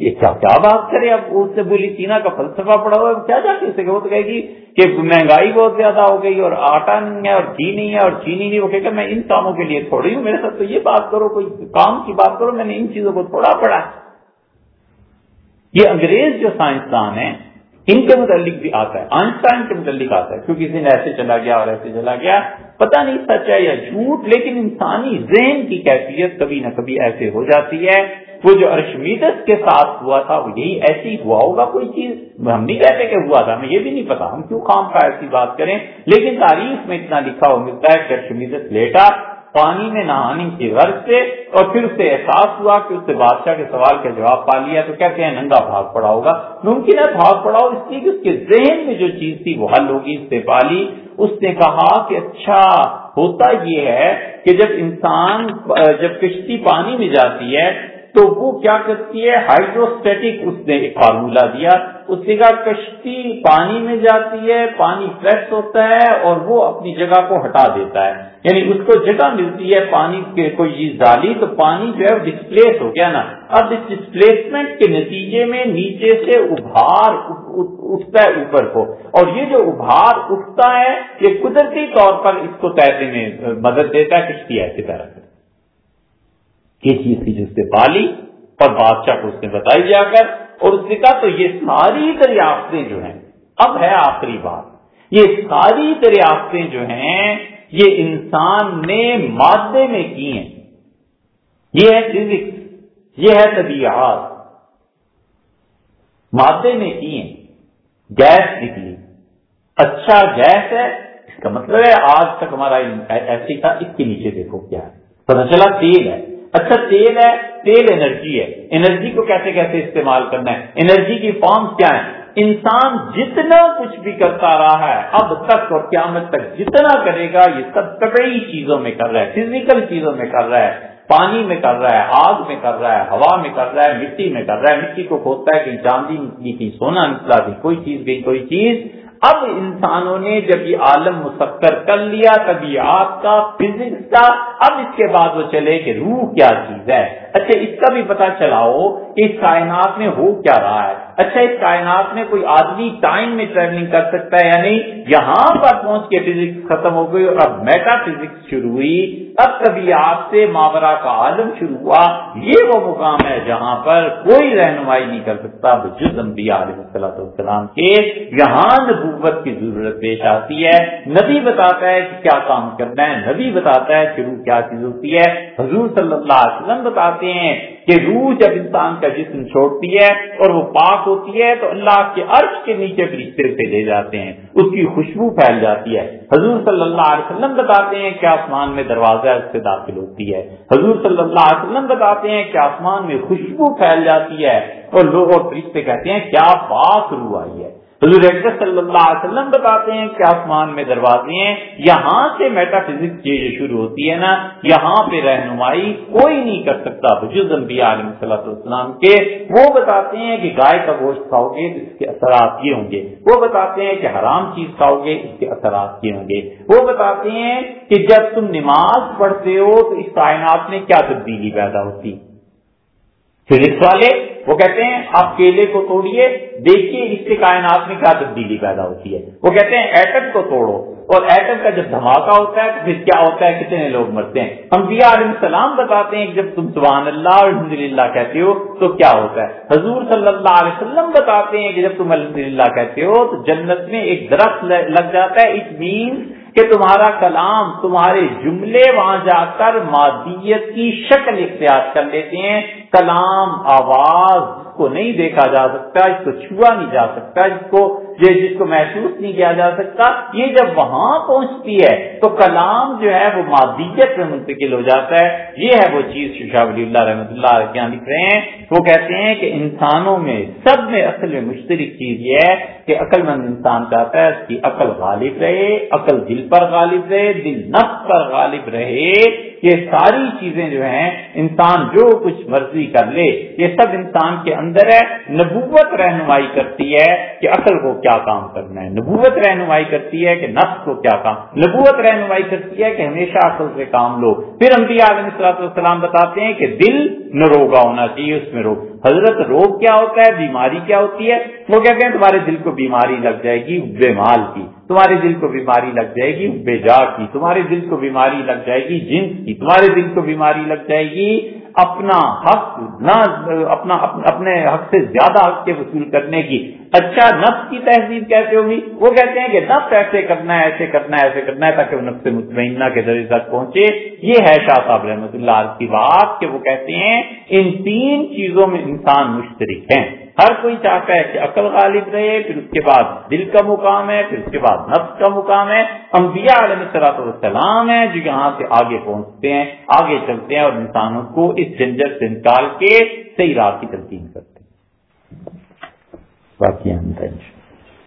یہ کیا کیا بات کرے اب اس سے بولی چینا کا فلسفہ پڑا ہوا کیا جا کے اسے؟ وہ تو کہے گی کہ مہنگائی بہت زیادہ ہو گئی اور آٹا نہیں ہے اور گھی نہیں ہے اور چینی نہیں وہ کہ میں ان کاموں کے لیے تھوڑی ہوں، میرے ساتھ تو یہ بات کرو، کوئی کام کی بات کرو، میں نے ان چیزوں کو تھوڑا پڑا یہ انگریز جو سائنسدان ہیں، ان کے متعلق بھی آتا ہے، آئنسٹائن کے متعلق آتا ہے، کیونکہ کسی نے ایسے چلا گیا اور ایسے چلا گیا۔ پتہ نہیں سچ ہے یا جھوٹ، لیکن انسانی ذہن کی کیفیت کبھی نہ کبھی ایسے ہو جاتی ہے۔ وہ جو ارشمیدس کے ساتھ ہوا تھا وہ یہی ایسی ہوا ہوگا، کوئی چیز ہم نہیں کہتے کہ ہوا تھا، ہمیں یہ بھی نہیں پتا، ہم کیوں خام کا ایسی بات کریں؟ لیکن تاریخ میں اتنا لکھا ہو ملتا ہے کہ ارشمیدس لیٹا پانی میں نہانے کی غرض سے اور پھر اسے احساس ہوا کہ اس سے بادشاہ کے سوال کا جواب پا لیا، تو کہتے ہیں ننگا بھاگ پڑا ہوگا۔ ممکن ہے بھاگ پڑا ہو، اس لیے کہ اس کے ذہن میں جو چیز تھی وہ حل ہوگی، اس سے پالی اس نے کہا کہ اچھا ہوتا یہ ہے کہ جب انسان، جب کشتی پانی میں جاتی ہے تو وہ کیا کرتی ہے؟ ہائیڈروسٹیٹک اس نے ایک فارمولا دیا۔ اس نے کہا کشتی پانی میں جاتی ہے، پانی فریش ہوتا ہے اور وہ اپنی جگہ کو ہٹا دیتا ہے۔ یعنی اس کو جگہ ملتی ہے پانی کے کوئی چیز ڈالی تو پانی جو ہے ڈسپلیس ہو گیا نا۔ اب اس ڈسپلیسمنٹ کے نتیجے میں نیچے سے ابھار اٹھتا ہے اوپر کو۔ اور یہ جو ابھار اٹھتا ہے، یہ قدرتی طور پر اس کو تیرنے میں مدد دیتا ہے، کشتی ایسی طرح سے۔ یہ چیز تھی جس سے پالی اور بادشاہ کو اس نے بتائی جا کر اور اس نے کہا تو یہ ساری دریافتیں جو ہیں، اب ہے آخری بات، یہ ساری دریافتیں جو ہیں، یہ انسان نے مادے میں کی ہیں۔ یہ ہے فزکس، یہ ہے طبیعت۔ مادے میں کی ہیں، گیس نکلی۔ اچھا گیس ہے، اس کا مطلب ہے آج تک ہمارا ایسی تھا، اس کے نیچے دیکھو کیا ہے۔ پتا چلا تیل ہے۔ اچھا تیل ہے، تیل انرجی ہے۔ انرجی کو کیسے کیسے استعمال کرنا ہے؟ انرجی کی فارمز کیا ہے انسان جتنا کچھ بھی کرتا رہا ہے، اب تک اور قیامت تک جتنا کرے گا، یہ سب کئی چیزوں میں کر رہا ہے فزیکل چیزوں میں کر رہا ہے، پانی میں کر رہا ہے، آگ میں کر رہا ہے، ہوا میں کر رہا ہے، مٹی میں کر رہا ہے۔ مٹی کو کھودتا ہے کہیں چاندی نکلی کہیں سونا نکلا کہیں کوئی چیز گئی، کوئی چیز۔ اب انسانوں نے جب یہ عالم مسکر کر لیا کبھی آپ کا فزکس کا، اب اس کے بعد وہ چلے کہ روح کیا چیز ہے؟ اچھا اس کا بھی پتا چلاؤ کہ اس کائنات میں ہو کیا رہا ہے۔ اچھا اس کائنات میں کوئی آدمی ٹائم میں ٹریولنگ کر سکتا ہے یا نہیں؟ یہاں پر پہنچ کے فزکس ختم ہو گئی اور اب میٹا فزکس شروع ہوئی۔ اب کبھی آپ سے ماورا کا عالم شروع ہوا۔ یہ وہ مقام ہے جہاں پر کوئی رہنمائی نہیں کر سکتا۔ بجز انبیاء علیہ السلط والسلام کے یہاں نبوت کی ضرورت پیش آتی ہے۔ نبی بتاتا ہے کہ کیا کام کرنا ہے۔ نبی بتاتا ہے شروع کیا چیز ہوتی ہے۔ حضور صلی اللہ علیہ وسلم بتاتے ہیں کہ روح جب انسان کا جسم چھوڑتی ہے اور وہ پاک ہوتی ہے تو اللہ کے عرش کے نیچے فرشتے سے لے جاتے ہیں، اس کی خوشبو پھیل جاتی ہے۔ حضور صلی اللہ علیہ وسلم بتاتے ہیں کہ آسمان میں دروازہ اس سے داخل ہوتی ہے۔ حضور صلی اللہ علیہ وسلم بتاتے ہیں کہ آسمان میں خوشبو پھیل جاتی ہے اور لوگ اور فرشتے کہتے ہیں، کیا پاک روح آئی ہے۔ حضور صلی اللہ علیہ وسلم بتاتے ہیں کہ آسمان میں دروازے ہیں، یہاں سے میٹا فزکس چیز شروع ہوتی ہے نا، یہاں پہ رہنمائی کوئی نہیں کر سکتا۔ انبیاء علیہ صلاح السلام کے وہ بتاتے ہیں کہ گائے کا گوشت کھاؤ گے تو اس کے اثرات یہ ہوں گے۔ وہ بتاتے ہیں کہ حرام چیز کھاؤ گے، اس کے اثرات یہ ہوں گے۔ وہ بتاتے ہیں کہ جب تم نماز پڑھتے ہو تو اس کائنات میں کیا تبدیلی پیدا ہوتی؟ فزکس والے وہ کہتے ہیں، آپ کیلے کو توڑیے، دیکھیے اس سے کائنات میں کیا تبدیلی پیدا ہوتی ہے۔ وہ کہتے ہیں، ایٹم کو توڑو۔ اور ایٹم کا جب دھماکہ ہوتا ہے تو پھر کیا ہوتا ہے؟ کتنے لوگ مرتے ہیں۔ ہم علیہ السلام بتاتے ہیں کہ جب تم سبحان اللہ اور الحمد للہ کہتے ہو، تو کیا ہوتا ہے؟ حضور صلی اللہ علیہ وسلم بتاتے ہیں کہ جب تم الحمد للہ کہتے ہو، تو جنت میں ایک درخت لگ جاتا ہے۔ اٹ مینس کہ تمہارا کلام تمہارے جملے وہاں جا کر مادیت کی شکل اختیار کر لیتے ہیں، کلام، آواز کو نہیں دیکھا جا سکتا، اس کو چھوا نہیں جا سکتا، اس کو یہ جس کو محسوس نہیں کیا جا سکتا، یہ جب وہاں پہنچتی ہے تو کلام جو ہے وہ مادیت میں منتقل ہو جاتا ہے۔ یہ ہے وہ چیز شاہ ولی اللہ رحمۃ اللہ کیا لکھ رہے ہیں۔ وہ کہتے ہیں کہ انسانوں میں سب میں اصل میں مشترک چیز یہ ہے کہ عقل مند انسان چاہتا ہے اس کی عقل غالب رہے، عقل دل پر غالب رہے، دل نفس پر غالب رہے۔ یہ ساری چیزیں جو ہیں، انسان جو کچھ مرضی کر لے، یہ سب انسان کے اندر ہے۔ نبوت رہنمائی کرتی ہے کہ عقل کو کیا کام کرنا ہے۔ نبوت رہنمائی کرتی ہے کہ نفس کو کیا کام۔ نبوت رہنمائی کرتی ہے کہ ہمیشہ عقل سے کام لو۔ پھر انبیاء علیہ السلاط والسلام بتاتے ہیں کہ دل نہ روگا ہونا چاہیے، اس میں روگ حضرت روگ کیا ہوتا ہے؟ بیماری کیا ہوتی ہے؟ وہ کہتے ہیں تمہارے دل کو بیماری لگ جائے گی بے مال کی۔ تمہارے دل کو بیماری لگ جائے گی بے جا کی تمہارے دل کو بیماری لگ جائے گی، جنس کی تمہارے دل کو بیماری لگ جائے گی۔ اپنا حق نہ، اپنا، اپنے حق سے زیادہ حق کے وصول کرنے کی۔ اچھا نفس کی تہذیب کیسے ہوگی؟ وہ کہتے ہیں کہ نفس ایسے کرنا ہے، ایسے کرنا ہے، ایسے کرنا ہے تاکہ وہ نفس مطمئنہ کے درجے تک پہنچے۔ یہ ہے شاہ صاحب رحمۃ اللہ کی بات کہ وہ کہتے ہیں ان تین چیزوں میں انسان مشترک ہیں۔ ہر کوئی چاہتا ہے کہ عقل غالب رہے، پھر اس کے بعد دل کا مقام ہے، پھر اس کے بعد نفس کا مقام ہے۔ انبیاء علیہ صلاح والسلام ہیں جو یہاں سے آگے پہنچتے ہیں، آگے چلتے ہیں اور انسانوں کو اس جنجر سے نکال کے صحیح راہ کی تلقین کرتے ہیں۔ باقی